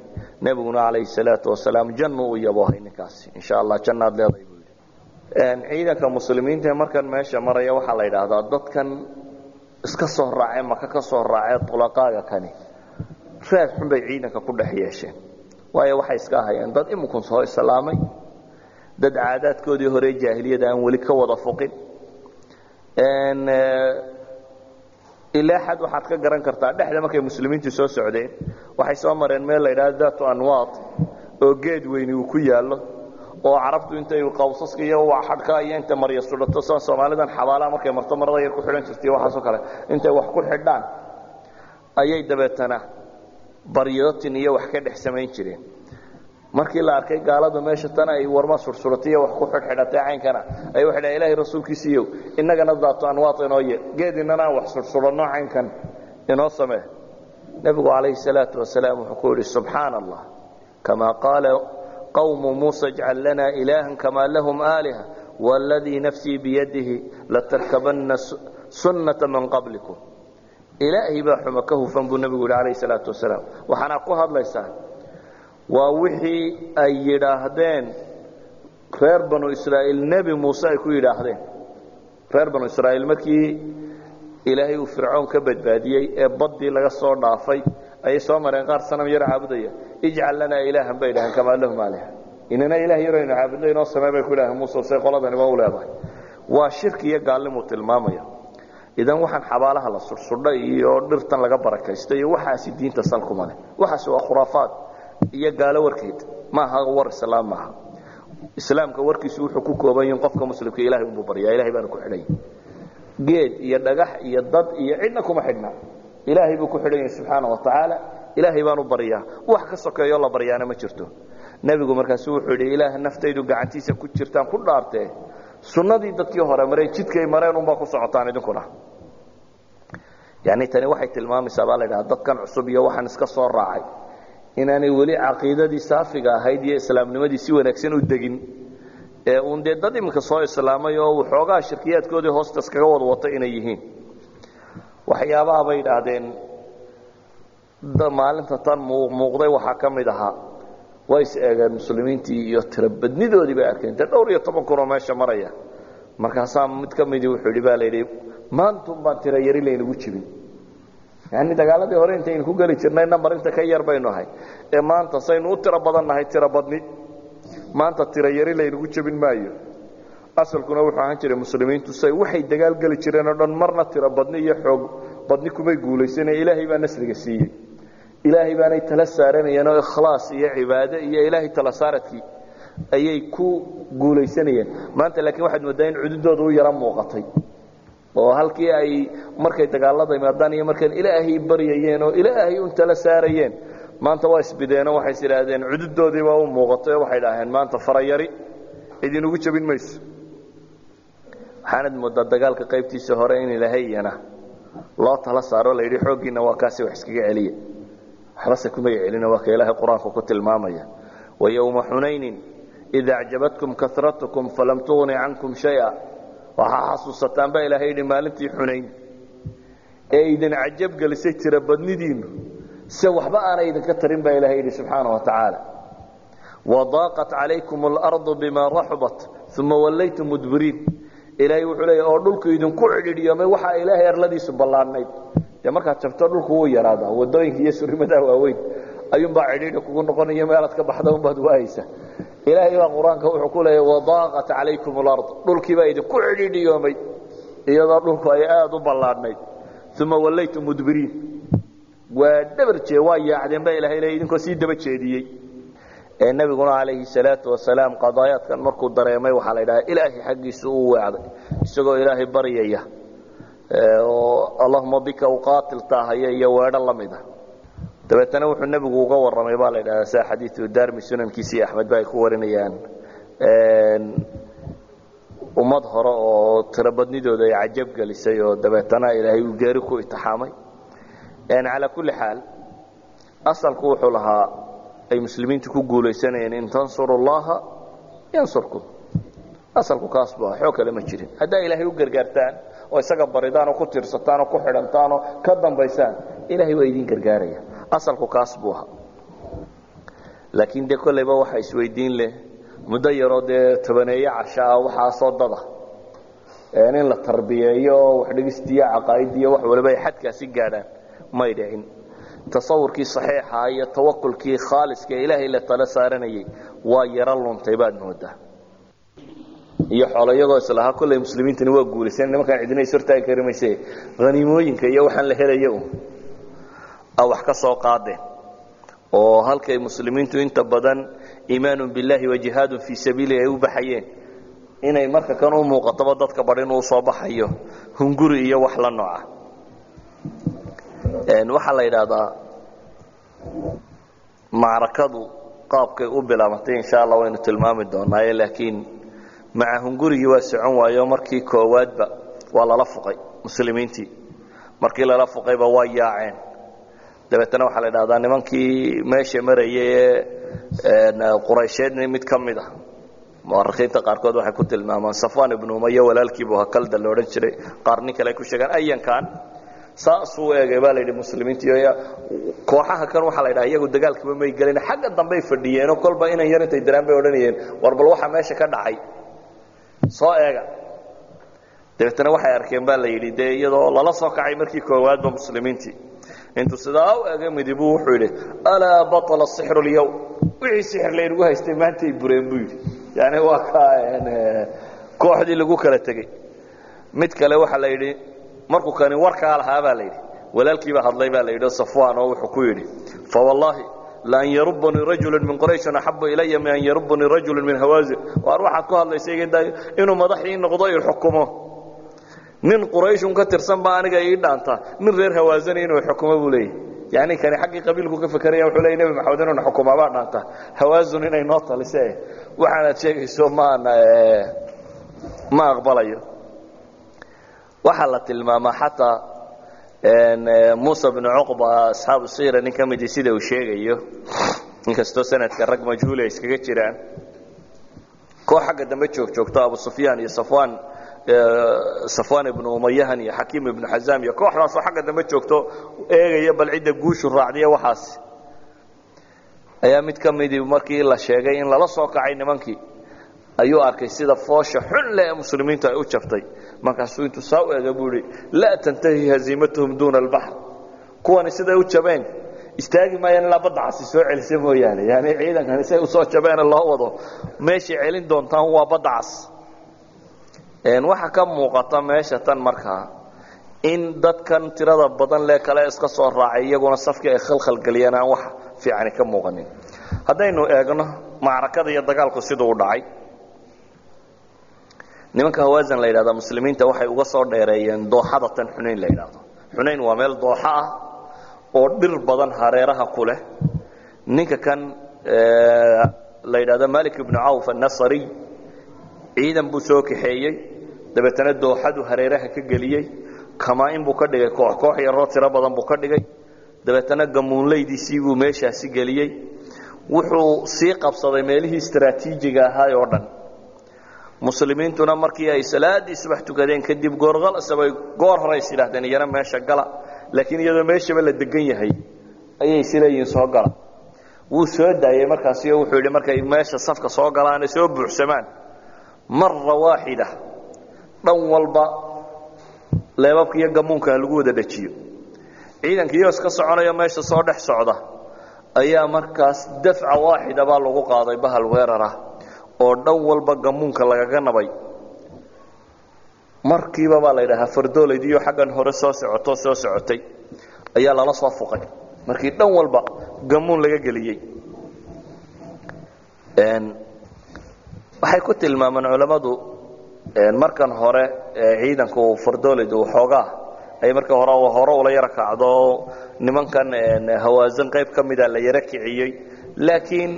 nebiguna calayhi salaatu wasalaam jannu u yaboohay ninkaasi. Insha allah jannaad leedahay buu yidhi. Ciidanka muslimiinta ee markan meesha maraya waxaa la yidhaahdaa dadkan iska soo raacee maka ka soo raacee tulaqaaga kani. Raad xun bay ciidanka ku dhex yeesheen. Waayo waxay iska ahayeen dad imikun soo islaamay. Dad caadaadkoodii hore jaahiliyada aan weli ka wada fuqin ilaa xad waxaad ka garan kartaa dhexda markay muslimiintu soo socdeen waxay soo mareen meel la yidhahdo datu anwaad oo geed weyni uu ku yaallo oo carabtu intay qawsaska iyo xadhka iyo inta marya sudhato sida soomaalidan xabaalaha markay marto marada yar ku xidhan jirtay waxaasoo kale intay wax ku xidhaan ayay dabeetana baryootin iyo wax ka dhex samayn jireen markii la arkay gaaladu meesha tan ay warma sursuratay iyo wax ku xidhxidhatay caynkana ay waxay dhahay ilaahay rasuulkiisiiyow innagana daatu anwaad inoo ye geed innana aan wax sursuranno caynkan. Inoo samee. Nebigu calayhi salaatu wasalaam wuxuu ku yidhi subxaana allah kamaa qaala qawmu muusa ijcal lana ilaahan kamaa lahum aaliha waaladii nafsii biyadihi latarkabanna sunnata man qablikum. Ilaahay baa xuma ka hufan buu nebigu yidhi calayhi salaatu wasalaam. Waxaana ku hadlaysaa waa wixii ay yidhaahdeen reer banu israa'iil nebi muuse ay ku yidhaahdeen. Reer banu israa'iil markii ilaahay uu fircoon ka badbaadiyey ee baddii laga soo dhaafay ayay soo mareen qaar sanam yaro caabudaya ijcal lanaa ilaahan bay idhaheen kamaa lahum aaliha inana ilaah yaro aynu caabudno inoo samee bay ku yidhaheen muuse say qoladaniba u leedahay. Waa shirki iyo gaalnimuu tilmaamaya. Idan waxaan xabaalaha la sursudhay iyo dhirtan laga barakaysta iyo waxaasi diinta salkuma leh. Waxaasi waa khuraafaad iyo gaalo warkeed. Maaha war islaam maaha. Islaamka warkiisu wuxuu ku kooban yahin qofka muslimka ilahay unbuu baryaa. Ilahay baana ku xidhan yahi geed iyo dhagax iyo dad iyo cidna kuma xidhna. Ilaahay buu ku xidhan yahi subxaana wa tacaala. Ilaahay baanu baryaa. Wax ka sokeeyo la baryaana ma jirto. Nebigu markaasu wuxuu yidhi ilaah naftaydu gacantiisa ku jirtaan ku dhaartee sunnadii dadkii hore mareen jidkay mareen unbaa ku socotaan idinkuna yani tani waxay tilmaamaysaa baa la ydhaha dadkan cusub iyo waxaan iska soo raacay inaanay weli caqiidadii saafiga ahayd iyo islaamnimadii si wanaagsan u degin. Ee uun dee dad iminka soo islaamay oo waxoogaa shirkiyaadkoodii hoostas kaga wad wata inay yihiin. Waxyaabaha bay idhaahdeen maalinta tan muuqday waxaa ka mid ahaa. Way is eegeen muslimiintii iyo tirobadnidoodii bay arkeen. Dee dhowr iyo toban kunoo meesha maraya. Markaasaa mid ka midii wuxuu yidhi baa la yidhi maantun baan tira yari laynagu jibin yani dagaaladii hore intaynu ku geli jirnay nambar inta ka yar baynu ahay. Ee maanta saynu u tiro badan tiro badni. Maanta tiro yari laynagu jebin maayo. Asalkuna wuxuu ahaan jiray muslimiintu say waxay dagaal geli jireen oo dhan marna tiro badni iyo xoog. Badni kumay guulaysane ilaahay baa nasriga siiyey. Ilaahay baanay tala saaranayeen oo ikhlaas iyo cibaado iyo ilaahay tala saaradkii ayay ku guulaysanayeen. Maanta laakiin waxaad moodaa in cududooda u yara muuqatay oo halkii ay markay dagaalada imaadaan iyo markaan ilaahay baryayeen oo ilaahay un tala saarayeen maanta waa isbideenoo waxay idhaahdeen cududoodiibaa u muuqatay oo waxay dhaaheen maanta farayari idinugu jebin mayso waxaanad moodaa dagaalka qaybtiisa hore in ilaahayana loo tala saaro la yidhi xooggiinna waa kaasi wax iskaga celiya waxbase kumay celino waa ka ilaahay qur'aanku ku tilmaamaya. Wayowma xunaynin ida acjabatkum karatkum falam tugni cankum shaya waxaa xasuusataan baa ilaahay yidhi maalintii xunayn ee idin cajab gelisay tira badnidiinnu. Se waxba aanay idinka tarin baa ilahay yidhi subxaana wa tacaala. Wadaaqat calaykum alardu bimaa raxubat uma wallaytum mudbiriin. Ilaahay wuxuu leeya oo dhulku idinku cidhidhiyomay waxaa ilaahay arladiisu ballaadhnayd dee markaad jabto dhulku wuu yaraadaa waddooyinka iyo surimadaa waaweyn. Ayuunbaa cidhiidhi kugu noqonaya meelaad ka baxda unbaad waayeysa ilaahay baa qur'aanka wuxuu ku leeya wadaaqat calaykum alard. Dhulkiibaa idinku cidhiidhiyoomay iyadoo dhulku ay aada u ballaadhnayd uma wallaytum mudbiriin. Waa dhabarjee waa yaacdeen baa ilahay leey idinkoo sii daba jeediyey. Ee nebiguna calayhi salaatu wasalaam qadaayaadkan markuu dareemay waxaa la ydhaha ilaahay xaggiisu uu weecday isagoo ilaahay baryaya oo allahuma bika uqaatil taahaya iyo weedho la mida dabeetana wuxuu nebigu uga warramay baa la ydhahdaa sia xadiiu darmi sunankiisii axmed ba ay ku warinayaan. Ummad hore oo tirobadnidooda ay cajab gelisay oo dabeetana ilaahay uu geeri ku itixaamay calaa kulli xaal asalku wuxuu lahaa ay muslimiintu ku guulaysanayeen in tansuru llaha yansurkum. Asalku kaas bu ah xoog kale ma jirin. Haddaa ilaahay u gargaartaan oo isaga baridaan oo ku tiirsataan oo ku xidhantaan oo ka dambaysaan ilahay waa idin gargaaraya asalku kaas buu ahaa. Laakiin dee kollayba waxa isweydiin leh muddo yaroo dee tobaneeye casho ah waxaasoo dada in la tarbiyeeyo oo wax dhigistiyo caqaa'idiyo wax waliba ay xadkaasi gaadhaan may dhicin tasawurkii saxiixa iyo tawakulkii khaaliska ee ilaahay la tala saaranayay waa yaro luntay baad moodaa. Iyo xoolo iyagoo islahaa kolley muslimiintani waa guulaysan nimankaan cidina is hortaagi kari mayse haniimooyinka iyo waxaan la helaya un wax ka soo qaadeen oo halkay muslimiintu inta badan iimaanun billahi wa jihaadun fii sabiilihi ay u baxayeen inay marka kan u muuqatoba dadka bar inuu soo baxayo hunguri iyo wax la nooca. Waxaa la yidhaahdaa macrakadu qaabkay u bilaabatay insha allah waynu tilmaami doonaaye laakiin maca hungurigii waa socon waayo markii koowaadba waa lala fuqay muslimiintii. Markii lala fuqayba waa yaaceen dabeetana waxaa la idhahdaa nimankii meesha marayay ee quraysheedni mid ka mid ah. Muarikiinta qaarkood waxay ku tilmaamaan safwan ibnu umaya walaalkiibu hakalda la odhan jiray. Qaar nin kale ay ku sheegaan ayankan saasuu eegay baa layidhi muslimiinti kooxaha kan waxaa la ydhaha iyagu dagaalkaba may gelin xagga dambey fadhiyeenoo kolba inan yar intay daraan bay odhanayeen. War bal waxa meesha ka dhacay. Soo eega. Dabeetana waxay arkeen baa la yidhi dee iyadoo lala soo kacay markii koowaadba muslimiintii intuu sidaa u ega midibuu wuxuu yidhi alaa baطla sixru اlyawm wixii sixir laynagu haystay maantay bureen buu yidhi. Yani waa ka kooxdii lagu kala tegey. Mid kale waxaa la yidhi markuu kani warkaa lahaa baa la yidhi. Walaalkiibaa hadlay baa la yidhi safwan oo wuxuu ku yidhi fawallaahi laan yarubanii rajulu min qurayshin axabu ilaya min an yarubanii rajulu min hawaazin. Waar waxaad ku hadlaysa inuu madax ii noqdo i xukumo nin qurayshun ka tirsan baa aniga ii dhaanta. Nin reer hawaazani inuu xukumo buu leeyahy yani kani xaggii qabiilku ka fekeraya wuxuu leeyay nebi maxamed inuuna xukumaa baa dhaanta. Hawaazun inay noo talise waxaanaad sheegayso maana ma aqbalayo. Waxaa la tilmaamaa xataa muusa bnu cuqba asxaabu siira nin ka midii sida uu sheegayo. Inkastoo sanadka rag majhuul ay iskaga jiraan. Koox xagga dambe joog joogto abu sufyaan iyo safwan safwan ibnu umayahan iyo xakiim ibnu xazaam iyo kooxdaasoo xagga dambe joogto eegaya bal cidda guushu raacdiya waxaas. Ayaa mid ka midii markii la sheegay in lala soo kacay nimankii. Ayuu arkay sida foosha xun leh ee muslimiintu ay u jabtay. Markaasuu intuu saa u ega buu ihi laa tantahi haziimatuhum duuna albaxr kuwani siday u jabeen. Istaagi maayaan ilaa badda casi soo celisa mooyaane. Yani ciidankani say u soo jabeene loo wado. Meeshay celin doontaan waa badda cas waxaa ka muuqata meesha tan markaa in dadkan tirada badan lee kale iska soo raacay iyaguna safkii ay khalkhalgeliyeen aan wax fiicani ka muuqanin. Haddaynu eegno macrakada iyo dagaalku siduu u dhacay. Nimanka hawaasan la yidhahda muslimiinta waxay uga soo dheereeyeen dooxada tan xunayn la yidhaahdo xunayn waa meel dooxo ah oo dhir badan hareeraha ku leh. Ninka kan la yidhahdo malik ibnu cawf annasari ciidan buu soo kaxeeyey dabeetana dooxadu hareeraha ka geliyey kamaa-in buu ka dhigay koox koox yaroo tiro badan buu ka dhigay. Dabeetana gamuunleydiisii buu meeshaasi geliyey. Wuxuu sii qabsaday meelihii istraatiijiga ahaay oo dhan. Muslimiintuna markii ay salaaddii subax tukadeen kadib goorqalasabay goor hore is yidhahdeen iyana meesha gala. Laakiin iyadoo meeshaba la degan yahay ayay isleeyihiin soo gala. Wuu soo daayey markaasi oo wuxuu yidhi markay meesha safka soo galaane soo buuxsamaan. Mara waaxida dhan walba leebabka iyo gamuunka ha lagu wada dhejiyo. Ciidankiiyoo iska soconayo meesha soo dhex socda ayaa markaas dafca waaxida baa lagu qaaday bahal weerarah oo dhan walba gamuunka lagaga nabay. Markiiba baa la ydhahaa fardooleydiiyo xaggan hore soo socoto soo socotay. Ayaa lala soo fuqay. Markii dhan walba gamuun laga geliyey. Waxay ku tilmaamaan culammadu markan hore ciidanku fardooleydu xoogaa. Ay marka hore hore ula yaro kacdo nimankan hawaasan qayb ka mida la yaro kiciyey. Laakiin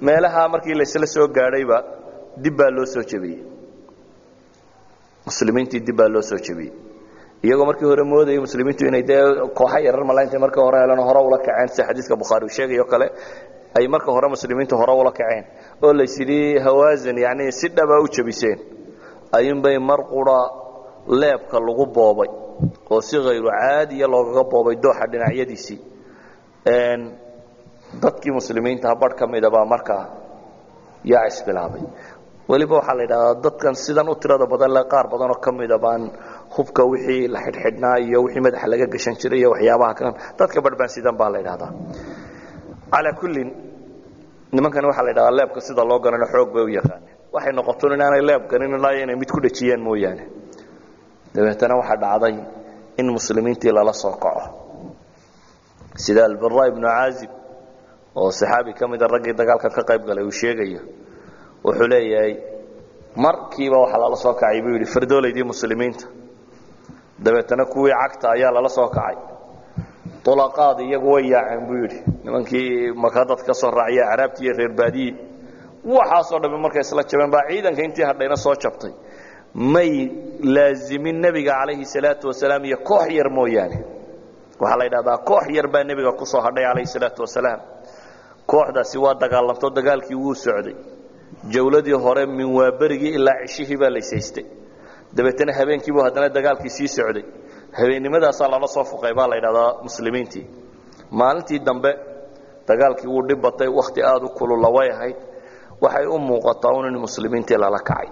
meelaha markii laysla soo gaadhayba dib baa loo soo jebiyey. Muslimiintii dib baa loo soo jebiyey. Iyagoo markii hore moodayay muslimiintu inay dee kooxa yarar malaynta marka hore helan hore ula kaceen sida xadiiska bukhaari uu sheegayo kale ay marka hore muslimiintu hore ula kaceen. Oo laysidhi hawaasan yani si dhaba u jebiseen ayuunbay mar qura leebka lagu boobay oo si hayru caadiya loogaga boobay dooxa dhinacyadiisii dadkii muslimiintaha barh ka mida baa markaa yaa isbilaabay. Weliba waxaa la yidhahdaa dadkan sidan u tirada badan le qaar badanoo ka mida baan hubka wixii la xidhxidhnaa iyo wixii madaxa laga gashan jiray iyo waxyaabaha kan dadka barhbaan sidan baa la yidhahdaa. Calaa kullin nimankani waxaa la yidhahdaa leebka sida loo ganano xoog bay u yaqaaneen waxay noqoton inaanay leeb ganin ilaa inay mid ku dhajiyeen mooyaane. Dabeetana waxaa dhacday in muslimiintii lala soo kaco. Sida albara ibnu caazib oo saxaabi ka mida raggii dagaalkan ka qayb galay uu sheegayo wuxuu leeyahay markiiba waxaa lala soo kacay buu yidhi fardoolaydii muslimiinta. Dabeetana kuwii cagta ayaa lala soo kacay. Ulaqaad iyagu way yaaceen buu yidhi. Nimankii maka dad ka soo raaciya caraabtii iyo reer baadiyi waxaasoo dhamme markay isla jabeen baa ciidanka intii hadhayna soo jabtay. May laazimin nebiga calayhi salaatu wasalaam iyo koox yar mooyaane. Waxaa la yidhahdaa koox yar baa nebiga ku hadhay calayhi salaatu wasalaam. Kooxdaasi waa dagaalamto dagaalkii wuu socday. Jawladii hore min waaberigii ilaa cishihii baa laysaystay. Dabeetana habeenkiibuu haddana dagaalkii sii socday. Habeennimadaasa lala soo fuqay baa la yidhahdaa muslimiintii. Maalintii dambe dagaalkii wuu dhib batay wakhti aada u kulula ahayd waxay u muuqataa un in muslimiintii lala kacay.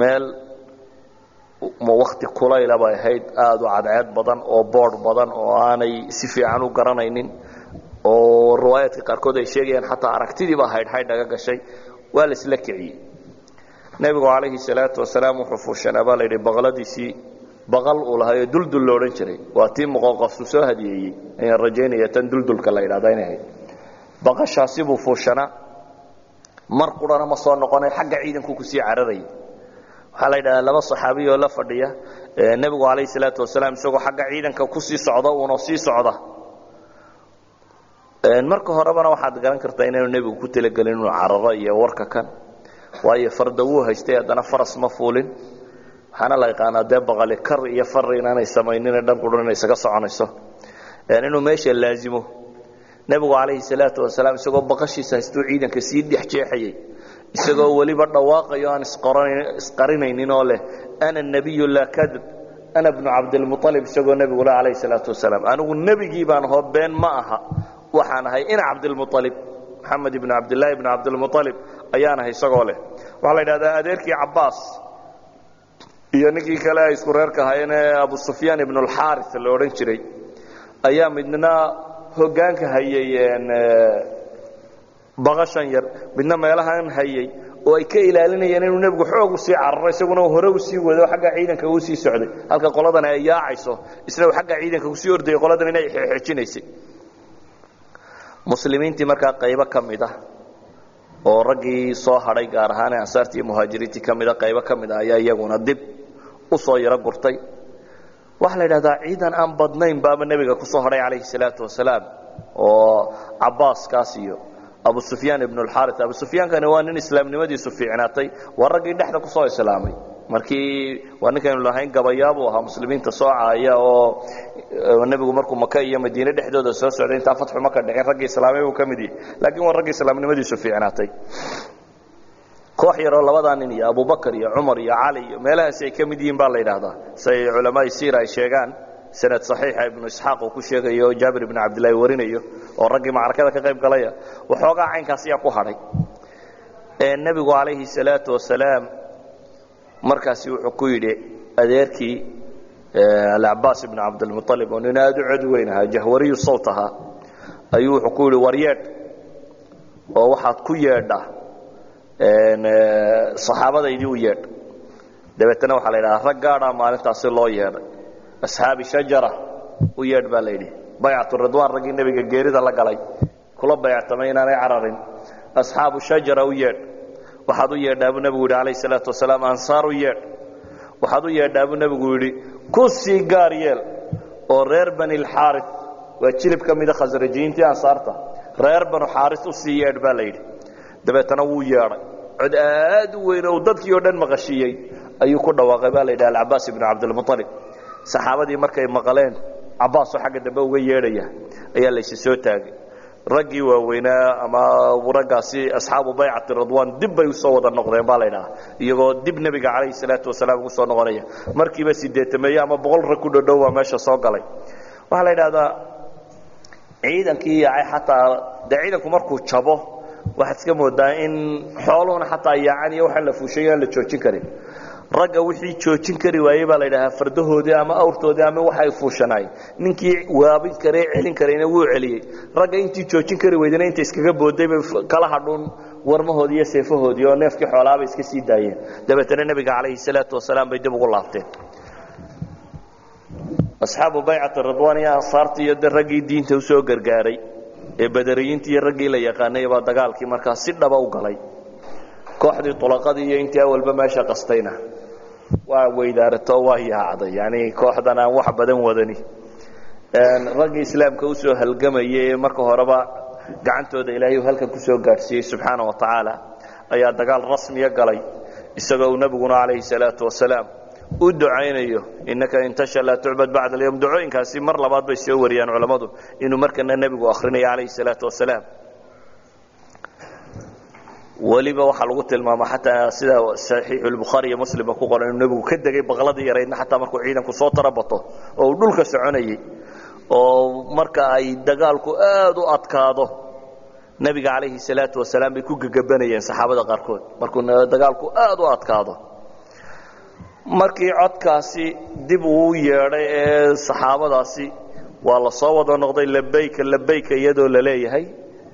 Meel wakhti kulayla bay ahayd aada u cadceed badan oo boodh badan oo aanay si fiican u garanaynin oo riwaayaadka qaarkood ay sheegayaan xataa aragtidiiba haydhhaydh naga gashay waa la isla kiciyey. Nebigu calayhi salaatu wasalaam wuxuu fuushanaa baa la yidhi baqladiisii baqal uu lahaayoo duldul lo odhan jiray. Waa tii muqoqoftu soo hadiyeeyey ayaan rajaynaya tan duldulka la yidhahda inay ahayd. Baqashaasi buu fuushanaa mar qurana ma soo noqonay xagga ciidanku ku sii cararayay waxaa la yidhahdaa laba saxaabiy oo la fadhiya nebigu calayhi salaatu wasalaam isagoo xagga ciidanka ku sii socda uuna sii socda. Marka horebana waxaad garan kartaa inaanu nebigu ku talagelin inuu cararo iyo warka kan. Waayo farda wuu haystay haddana faras ma fuulin. Waxaana la yaqaanaa dee baqali kar iyo fari inaanay samaynin dhan qudhan inay isaga soconayso. Inuu meesha laazimo nebigu calayhi salaatu wasalaam isagoo baqashiisa haystuu ciidanka sii dhex jeexayay isagoo weliba dhawaaqayo aan isqarinaynin oo leh ana nebiyu laa kadib ana bnu cabdilmualib isagoo nebigu le calayhi salaatu wasalaam anigu nebigii baan hoo been ma aha waxaan ahay ina cabdilmualib maxamed ibnu cabdilaahi ibnu cabdilmualib ayaan ahay isagoo leh. Waxaa la yidhahdaa adeerkii cabbaas iyo ninkii kale ay isku reerka ahayeene abu sufyaan ibnu alxaaris la odhan jiray ayaa midna hoggaanka hayay baqashan yar midna meelahan hayay oo ay ka ilaalinayeen inuu nebigu xoog u sii cararo isaguna hore u sii wado xagga ciidanka uu sii socday. Halka qoladani ay yaacayso isna uu xagga ciidanka ku sii ordayay qoladan inay xeexejinaysay muslimiintii markaa qaybo ka mid ah oo raggii soo hadhay gaar ahaan ansaartii muhaajiriintii ka mida qaybo ka mid ah ayaa iyaguna dib u soo yaro gurtay waxaa la yidhahdaa ciidan aan badnayn baaba nebiga ku soo hadhay calayhi salaatu wasalaam oo cabbaaskaas iyo abu sufyaan ibnu alxaari abu sufyaankani waa nin islaamnimadiisu fiicnaatay waa raggii dhexda ku soo islaamay. Markii waa ninkaynu lahayn gabayaabuu ahaa muslimiinta soo caaya oo nebigu markuu maka iyo madiine dhexdooda soo socday intaa fatxu maka dhicin raggii islaamay buu ka mid yahay. Laakiin waa raggii islaamnimadiisu fiicnaatay koox yaroo labadaa nin iyo abubakar iyo cumar iyo cali iyo meelahaasi ay ka mid yihiin baa la yidhaahdaa. Say culamaai siira ay sheegaan sanad saxiixa ibnu isxaaq uu ku sheegayo oo jaabir ibnu cabdillahi warinayo oo raggii macrakada ka qayb galaya waxoogaa caynkaas ayaa ku hadhay. Nebigu calayhi salaatu wasalaam markaasi wuxuu ku yidhi adeerkii alcabaas ibnu cabdilmualib oo nin aada u cod weyn ahaa jahwariyu sawt ahaa ayuu wuxuu ku yidhi war yeedh oo waxaad ku yeedha saxaabadaydii u yeedh. Dabeetana waxaa la yidhaha rag gaadhaa maalintaasi loo yeedhay asxaabi shajara u yeedh baa la yidhi. Baycatu ridwaan raggii nebiga geerida la galay. Kula bayactamay inaanay cararin. Asxaabu shajara u yeedh. Waxaad u yeedhaa buu nebigu yidhi calayh salaatu wasalaam. Ansaar u yeedh. Waxaad u yeedhaa buu nebigu yidhi ku sii gaar yeel oo reer bani lxaari waa jilib ka mida khasrajiyiintii ansaarta. Reer banu xaaris u sii yeedh baa la yidhi dabeetana wuu yeedhay. Cod aad u weyn oo dadkii oo dhan maqashiyey ayuu ku dhawaaqay baa la yidhi alcabaas ibnu cabdilmualib saxaabadii markay maqaleen cabbaasoo xagga dambe uga yeedhaya ayaa laysi soo taagay. Raggii waaweynaa ama raggaasi asxaabu baycati ridwaan dib bay u soo wada noqdeen baa laydhaha iyagoo dib nebiga calayhi salaatu wasalaam ugu soo noqonaya. Markiiba sideetameeye ama boqol rag ku dhodhow waa meesha soo galay. Waxaa la yidhahdaa ciidankii xataa dee ciidanku markuu jabo waxaad iska moodaa in xooluhuna xataa yaacan iyo waxaan la fuushay aan la joojin karin. Ragga wixii joojin kari waayey baa la yidhahaa fardahoodii ama awrtoodii ama waxay fuushanaay ninkii waabin karee celin karayna wuu celiyey. Ragga intii joojin kari weydana inta iskaga booday bay kala hadhuun warmahoodii iyo seefahoodii oo neefkii xoolaabay iska sii daayeen. Dabeetana nebiga calayhi salaatu wasalaam bay dib ugu laabteen. Asxaabu baycati ridwaan iyo ansaartii iyo de raggii diinta u soo gargaaray ee badariyiintii iyo raggii la yaqaanay baa dagaalkii markaa si dhaba u galay. Kooxdii tulaqadii iyo intii awalba meesha qastayna. Waa weydaarato waa yaacday. Yani kooxdan aan wax badan wadani. Raggii islaamka u soo halgamayay ee marka horeba gacantooda ilaahay halkan ku soo gaadhsiiyey subxaana wa tacaala ayaa dagaal rasmiya galay isagoo uu nebiguna calayhi salaatu wasalaam u ducaynayo. Inaka intasha laa tucbad bacda alyawm. Ducooyinkaasi mar labaad bay soo wariyaan culammadu inuu markana nebigu akhrinayo calayhi salaatu wasalaam weliba waxaa lagu tilmaama xataa sida saxiixulbukhaari iyo muslimba ku qoran inuu nebigu ka degay baqladii yaraydna xataa markuu ciidanku soo tarabato oo uu dhulka soconayey oo marka ay dagaalku aad u adkaado nebiga calayhi salaatu wasalaam bay ku gegabanayeen saxaabada qaarkood. Markuu dagaalku aad u adkaado markii codkaasi dib uu yeedhay ee saxaabadaasi waa la soo wada noqday labayka labayka iyadoo la leeyahay.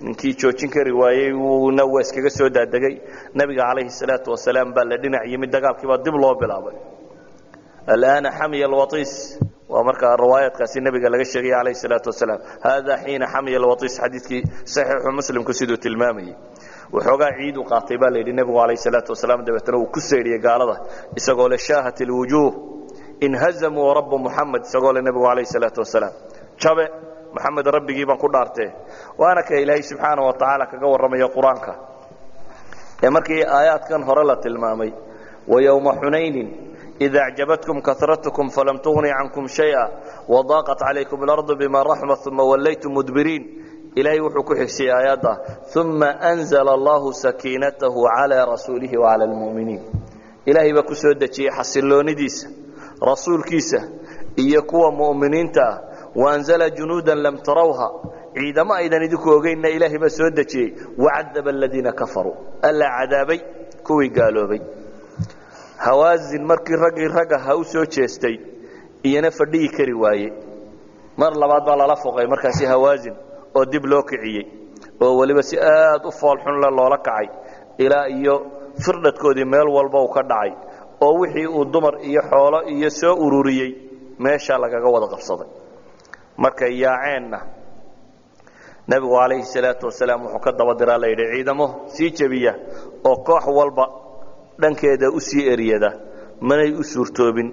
Ninkii joojin kari waayey wuuna waa iskaga soo daadegay nebiga calayhi salaatu wasalaam baa la dhinac yimid dagaalkii baa dib loo bilaabay. Alaana xamiya alwatiis. Waa markaa riwaayaadkaasi nebiga laga sheegay calayhi salaatu wasalaam. Haadaa xiina xamiya alwatiis xadiidkii saxiixu muslimku siduu tilmaamayey waxoogaa ciidu qaatay baa layidhi nebigu calayhi salaatu wasalaam dabeetana uu ku saydhiyey gaalada isagoo le shaahat alwujuuh inhazamuu rabbu muxamed isagoo le nebigu calayhi salaatu wasalaam. Jabe maxamed rabbigii baan ku dhaartee waana ka ilaahay subxaana wa tacaala kaga warramaya qur'aanka. Ee markii aayaadkan hore la tilmaamay wayowma xunaynin ida acjabatkum karatkum falam tugni cankum shaya wadaaqat calaykum alardu bima raxmat uma wallaytum mudbiriin ilaahay wuxuu ku xigsiyey aayadda uma anzla allahu sakiinatahu calaa rasuulihi wacala lmu'miniin ilaahay baa ku soo dejiyey xasiloonidiisa rasuulkiisa iyo kuwa mu'miniinta. Ah waanzala junuuda lam tarawha. Ciidamo aydan idinku ogeynna ilaahay baa soo dejiyey. Wacadaba aladiina kafaruu. Allaa cadaabay kuwii gaaloobay. Hawaazin markii raggii ragga ha u soo jeestay iyana fadhiyi kari waaye. Mar labaad baa lala foqay markaasi hawaazin oo dib loo kiciyey oo weliba si aad u foolxunle loola kacay ilaa iyo firdhadkoodii meel walba uu ka dhacay oo wixii uu dumar iyo xoolo iyo soo ururiyey meesha lagaga wada qabsaday. Markay yaaceenna nebigu calayhi salaatu wasalaam wuxuu ka daba diraa layidhi ciidamo sii jebiya oo koox walba dhankeeda u sii eryada manay u suurtoobin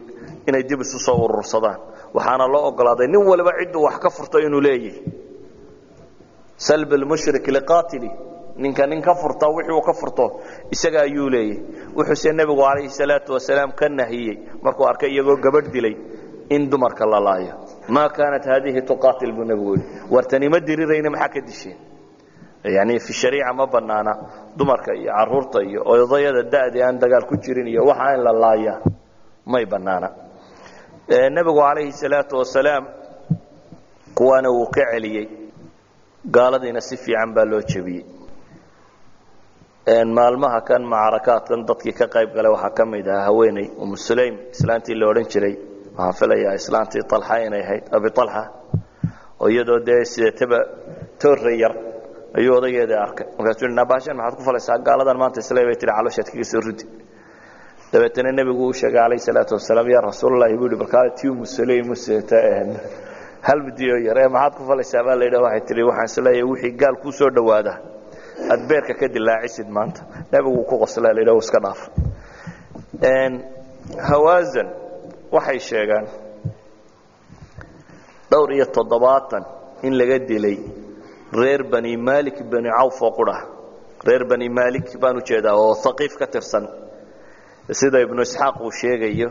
inay dib isu soo urursadaan. Waxaana loo ogolaaday nin waliba cidduu wax ka furto inuu leeyahy salb lmushrik liqaatili. Ninka nin ka furta wixii uu ka furto isaga ayuu leeyahy wuxuuse nebigu calayhi salaatu wasalaam ka nahiyey markuu arkay iyagoo gabadh dilay in dumarka la laayo. Maa kaanat haadihi tuqaatil buu nebigu yihi wartani ma dirirayna maxaa ka disheen yani fi shariica ma banaana dumarka iyo carruurta iyo odayada da'dii aan dagaal ku jirin iyo waxa in la laaya may banaana nebigu calayhi salaatu wasalaam kuwaana wuu ka celiyey gaaladiina si fiican baa loo jebiyey. Maalmaha kan macarakaadkan dadkii ka qayb galay waxaa ka mid ahaa haweeney umu sulaym islaantii la odhan jiray waxaan filayaa islaantii alxa inay ahayd abi alxa oo iyadoo dee sideetaba toorre yar ayuu odaygeedii arkay. Markaasuu nabashan maxaad ku falaysaa? Gaaladan maanta isla bay tihi calooshaad kaga soo rudi. Dabeetana nebigu uu sheegay calayhi salaatu wasalaam yaa rasuulalahi buu yihi markaa tii umu sulaym useta hal midiyo yar maxaad ku falaysaa baa layidha waxay tihi waxaan is leeyahay wixii gaal kuu soo dhowaada. Aad beerka ka dilaacisid maanta. Nebigu ku qoslaa layidha uu iska dhaafay hawaazan waxay sheegaan dhowr iyo toddobaatan in laga dilay reer bani malik bani cawf oo qura reer bani malik baan u jeedaa oo haqiif ka tirsan. Sida ibnu isxaaq uu sheegayo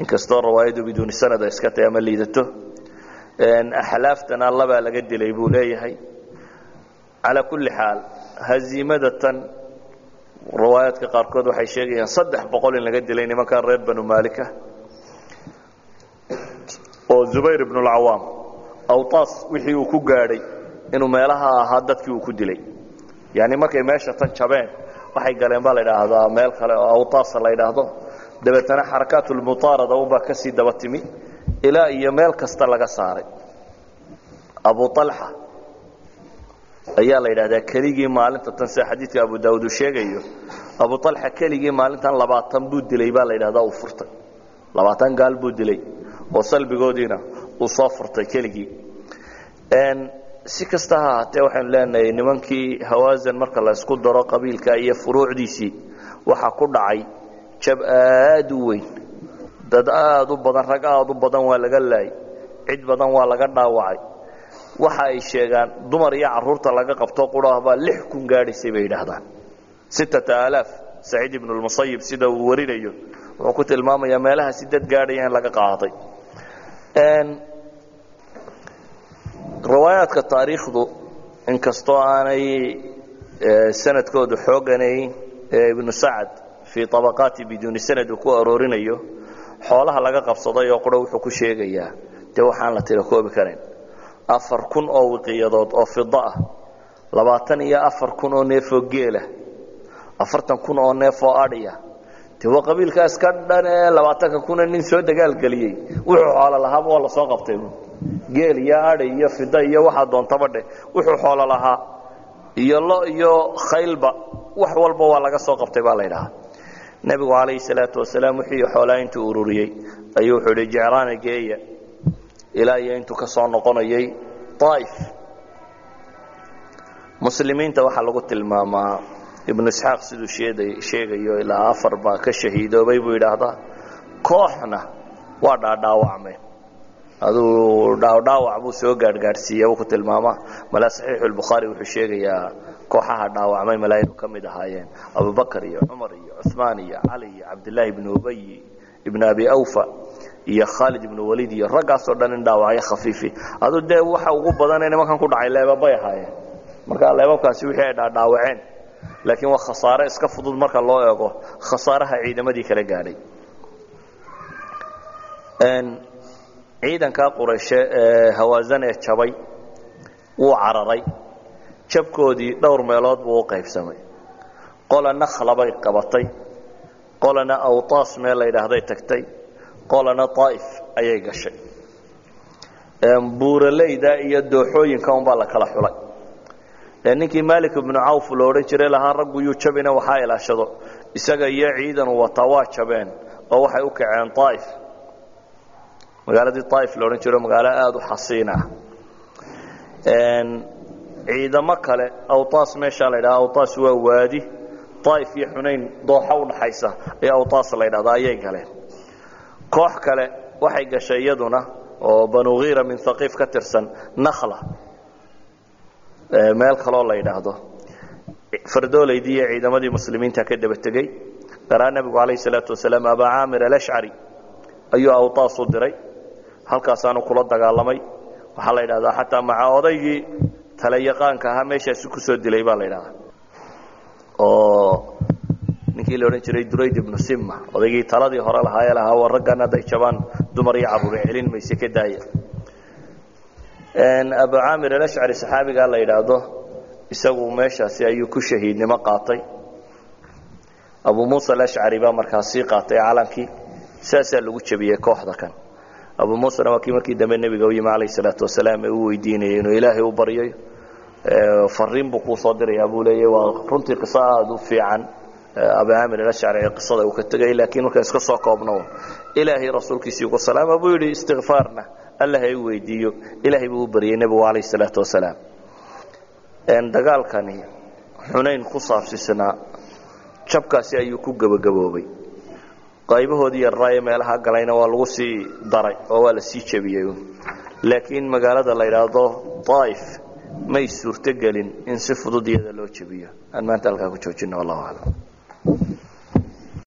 inkastoo rawaayadu biduuni sanada iska tahay ama liidato axlaaftana allabaa laga dilay buu leeyahay. Calaa kulli xaal haziimada tan riwaayaadka qaarkood waxay sheegayaan saddex boqol in laga dilay nimankan reer banu malika oo zubayr ibnu lcawaam awtaas wixii uu ku gaadhay inuu meelaha ahaa dadkii uu ku dilay. Yani markay meesha tan jabeen waxay galeen baa la idhaahdaa meel kale oo awtaasa la ydhaahdo dabeetana xarakaat lmuaarada unbaa ka sii daba timi ilaa iyo meel kasta laga saaray. Abu alxa ayaa la yidhahdaa keligii maalinta tan sida xadiidka abu daawud uu sheegayo abu alxa keligii maalintan labaatan buu dilay baa la yidhahdaa uu furtay. Labaatan gaal buu dilay oo salbigoodiina uu soo furtay keligii. Si kasta ha ahaatee waxaynu leenahay nimankii hawaasan marka la ysku daro qabiilka iyo furuucdiisii waxaa ku dhacay jab aad u weyn dad aad u badan rag aad u badan waa laga laayay. Cid badan waa laga dhaawacay. Waxa ay sheegaan dumar iyo carruurta laga qabto qurahbaa lix kun gaadhaysay bay yidhaahdaan. Sittata aalaaf saciid ibnu lmusayib sida uu warinayo wuxuu ku tilmaamayaa meelahaasi dad gaadhaya laga qaaday. Riwaayaadka taariikhdu inkastoo aanay sanadkoodu xooganayn ibnu sacad fii abaqaati biduuni sanad uu ku aroorinayo xoolaha laga qabsaday oo qura wuxuu ku sheegayaa. Dee waxaan la tira koobi karayn afar kun oo wiqiyadood oo fida ah. Labaatan iyo afar kun oo neefoo geela. Afartan kun oo neefoo adhiya. De waa qabiilkaas ka dhan ee labaatanka kuna nin soo dagaalgeliyey. Wuxuu xoolo lahaaba waa la soo qabtay. Geel iyo adhi iyo fida iyo waxaa doontaba dheh wuxuu xoolo lahaa. Iyo lo iyo khaylba. Wax walba waa laga soo qabtay baa la ydhahaa nebigu calayhi salaatu wasalaam wixii xoolaa intuu ururiyey. Ayuu wuxuu ihi jecraana geeya ilaa iyo intuu ka soo noqonayay aaif muslimiinta waxaa lagu tilmaamaa ibnu isxaaq siduu sheegayo ilaa afar baa ka shahiidoobay buu yidhaahdaa kooxna waa dhaadhaawacmeen aduu dhaawdhaawac buu soo gaadhgaadhsiiya buu ku tilmaamaa. Malaa saxiixu lbukhaari wuxuu sheegayaa kooxaha dhaawacmay malaa inuu ka mid ahaayeen. Abubakar iyo cumar iyo cuثmaan iyo cali iyo cabdillaahi ibnu ubay ibnu abi awfa iyo khaalid ibnu waliid iyo raggaasoo dhan in dhaawacyo khafiifi. Aduu dee waxa ugu badanee nimankan ku dhacay leebabay ahaayeen. Marka leebabkaasi wixii ay dhaadhaawaceen laakiin waa khasaare iska fudud marka loo eego khasaaraha ciidamadii kala gaadhay. Ciidankaa qurayshe ee hawaasan ee jabay wuu cararay jabkoodii dhowr meelood buu u qaybsamay. Qola nakhla bay qabatay. Qolana awtaas meel la yidhaahday tagtay. Qolana aa'if ayay gashay. Buuraleyda iyo dooxooyinka unbaa la kala xulay. Ninkii malik ibnu cawf lo odhan jiray lahaa raggu yuu jabina waxaa ilaashado. Isaga iyo ciidanu wataa waa jabeen oo waxay u kaceen aa'if magaaladii aa'if la odhan jiro magaalo aada u xasiin ah ciidamo kale awtaas meeshaa la ydhaha awtaas waa waadi aa'if iyo xunayn dooxa udhaxaysa ee awtaas la ydhahda ayay galeen. Koox kale waxay gashay iyaduna oo banu khiira min haqiif ka tirsan nakhla. Meel kaloo la yidhaahdo. Fardoolaydii iyo ciidamadii muslimiinta ka daba tegey garaa nebigu calayhi salaatu wasalaam abaa caamir alashcari ayuu awtaas u diray. Halkaasaanu kula dagaalamay. Waxaa la yidhahdaa xataa maca odaygii talayaqaanka ahaa meeshaasi ku soo dilay baa la yidhahdaa. Oo ninkii la odhan jiray durayd ibnu simma odaygii taladii hore lahaa ee lahaa war raggan hadday jabaan dumar iyo caruure celin mayse ka daaya. Abu caamir alashcari saxaabigaa la yidhaahdo isagu meeshaasi ayuu ku shahiidnimo qaatay. Abu muusa alashcari baa markaa sii qaatay calankii saasaa lagu jabiyey kooxda kan abu muusana waa kii markii dambe nebiga u yimi calayh salaatu wasalaam ee uu weydiinayay inuu ilaahay u baryayo fariin buu kuu soo dirayaa buu leeyahy waa runtii qiso aada u fiican. Abu caamir alashcari ee qisada uu ka tegay laakiin markaan iska soo koobno ilaahay rasuulkiisii ugu salaama buu yidhi istikfaarna allah ha i weydiiyo. Ilaahay buu u baryay nebigu calayh salaatu wasalaam. Dagaalkani xunayn ku saabsisnaa jabkaasi ayuu ku gebagaboobay qaybahoodii yarraa ee meelaha galayna waa lagu sii daray oo waa la sii jebiyey. Laakiin magaalada la yidhaahdo aa'if may suurtogelin in si fudud iyada loo jebiyo. Aan maanta halkaa ku joojino wallahu aclam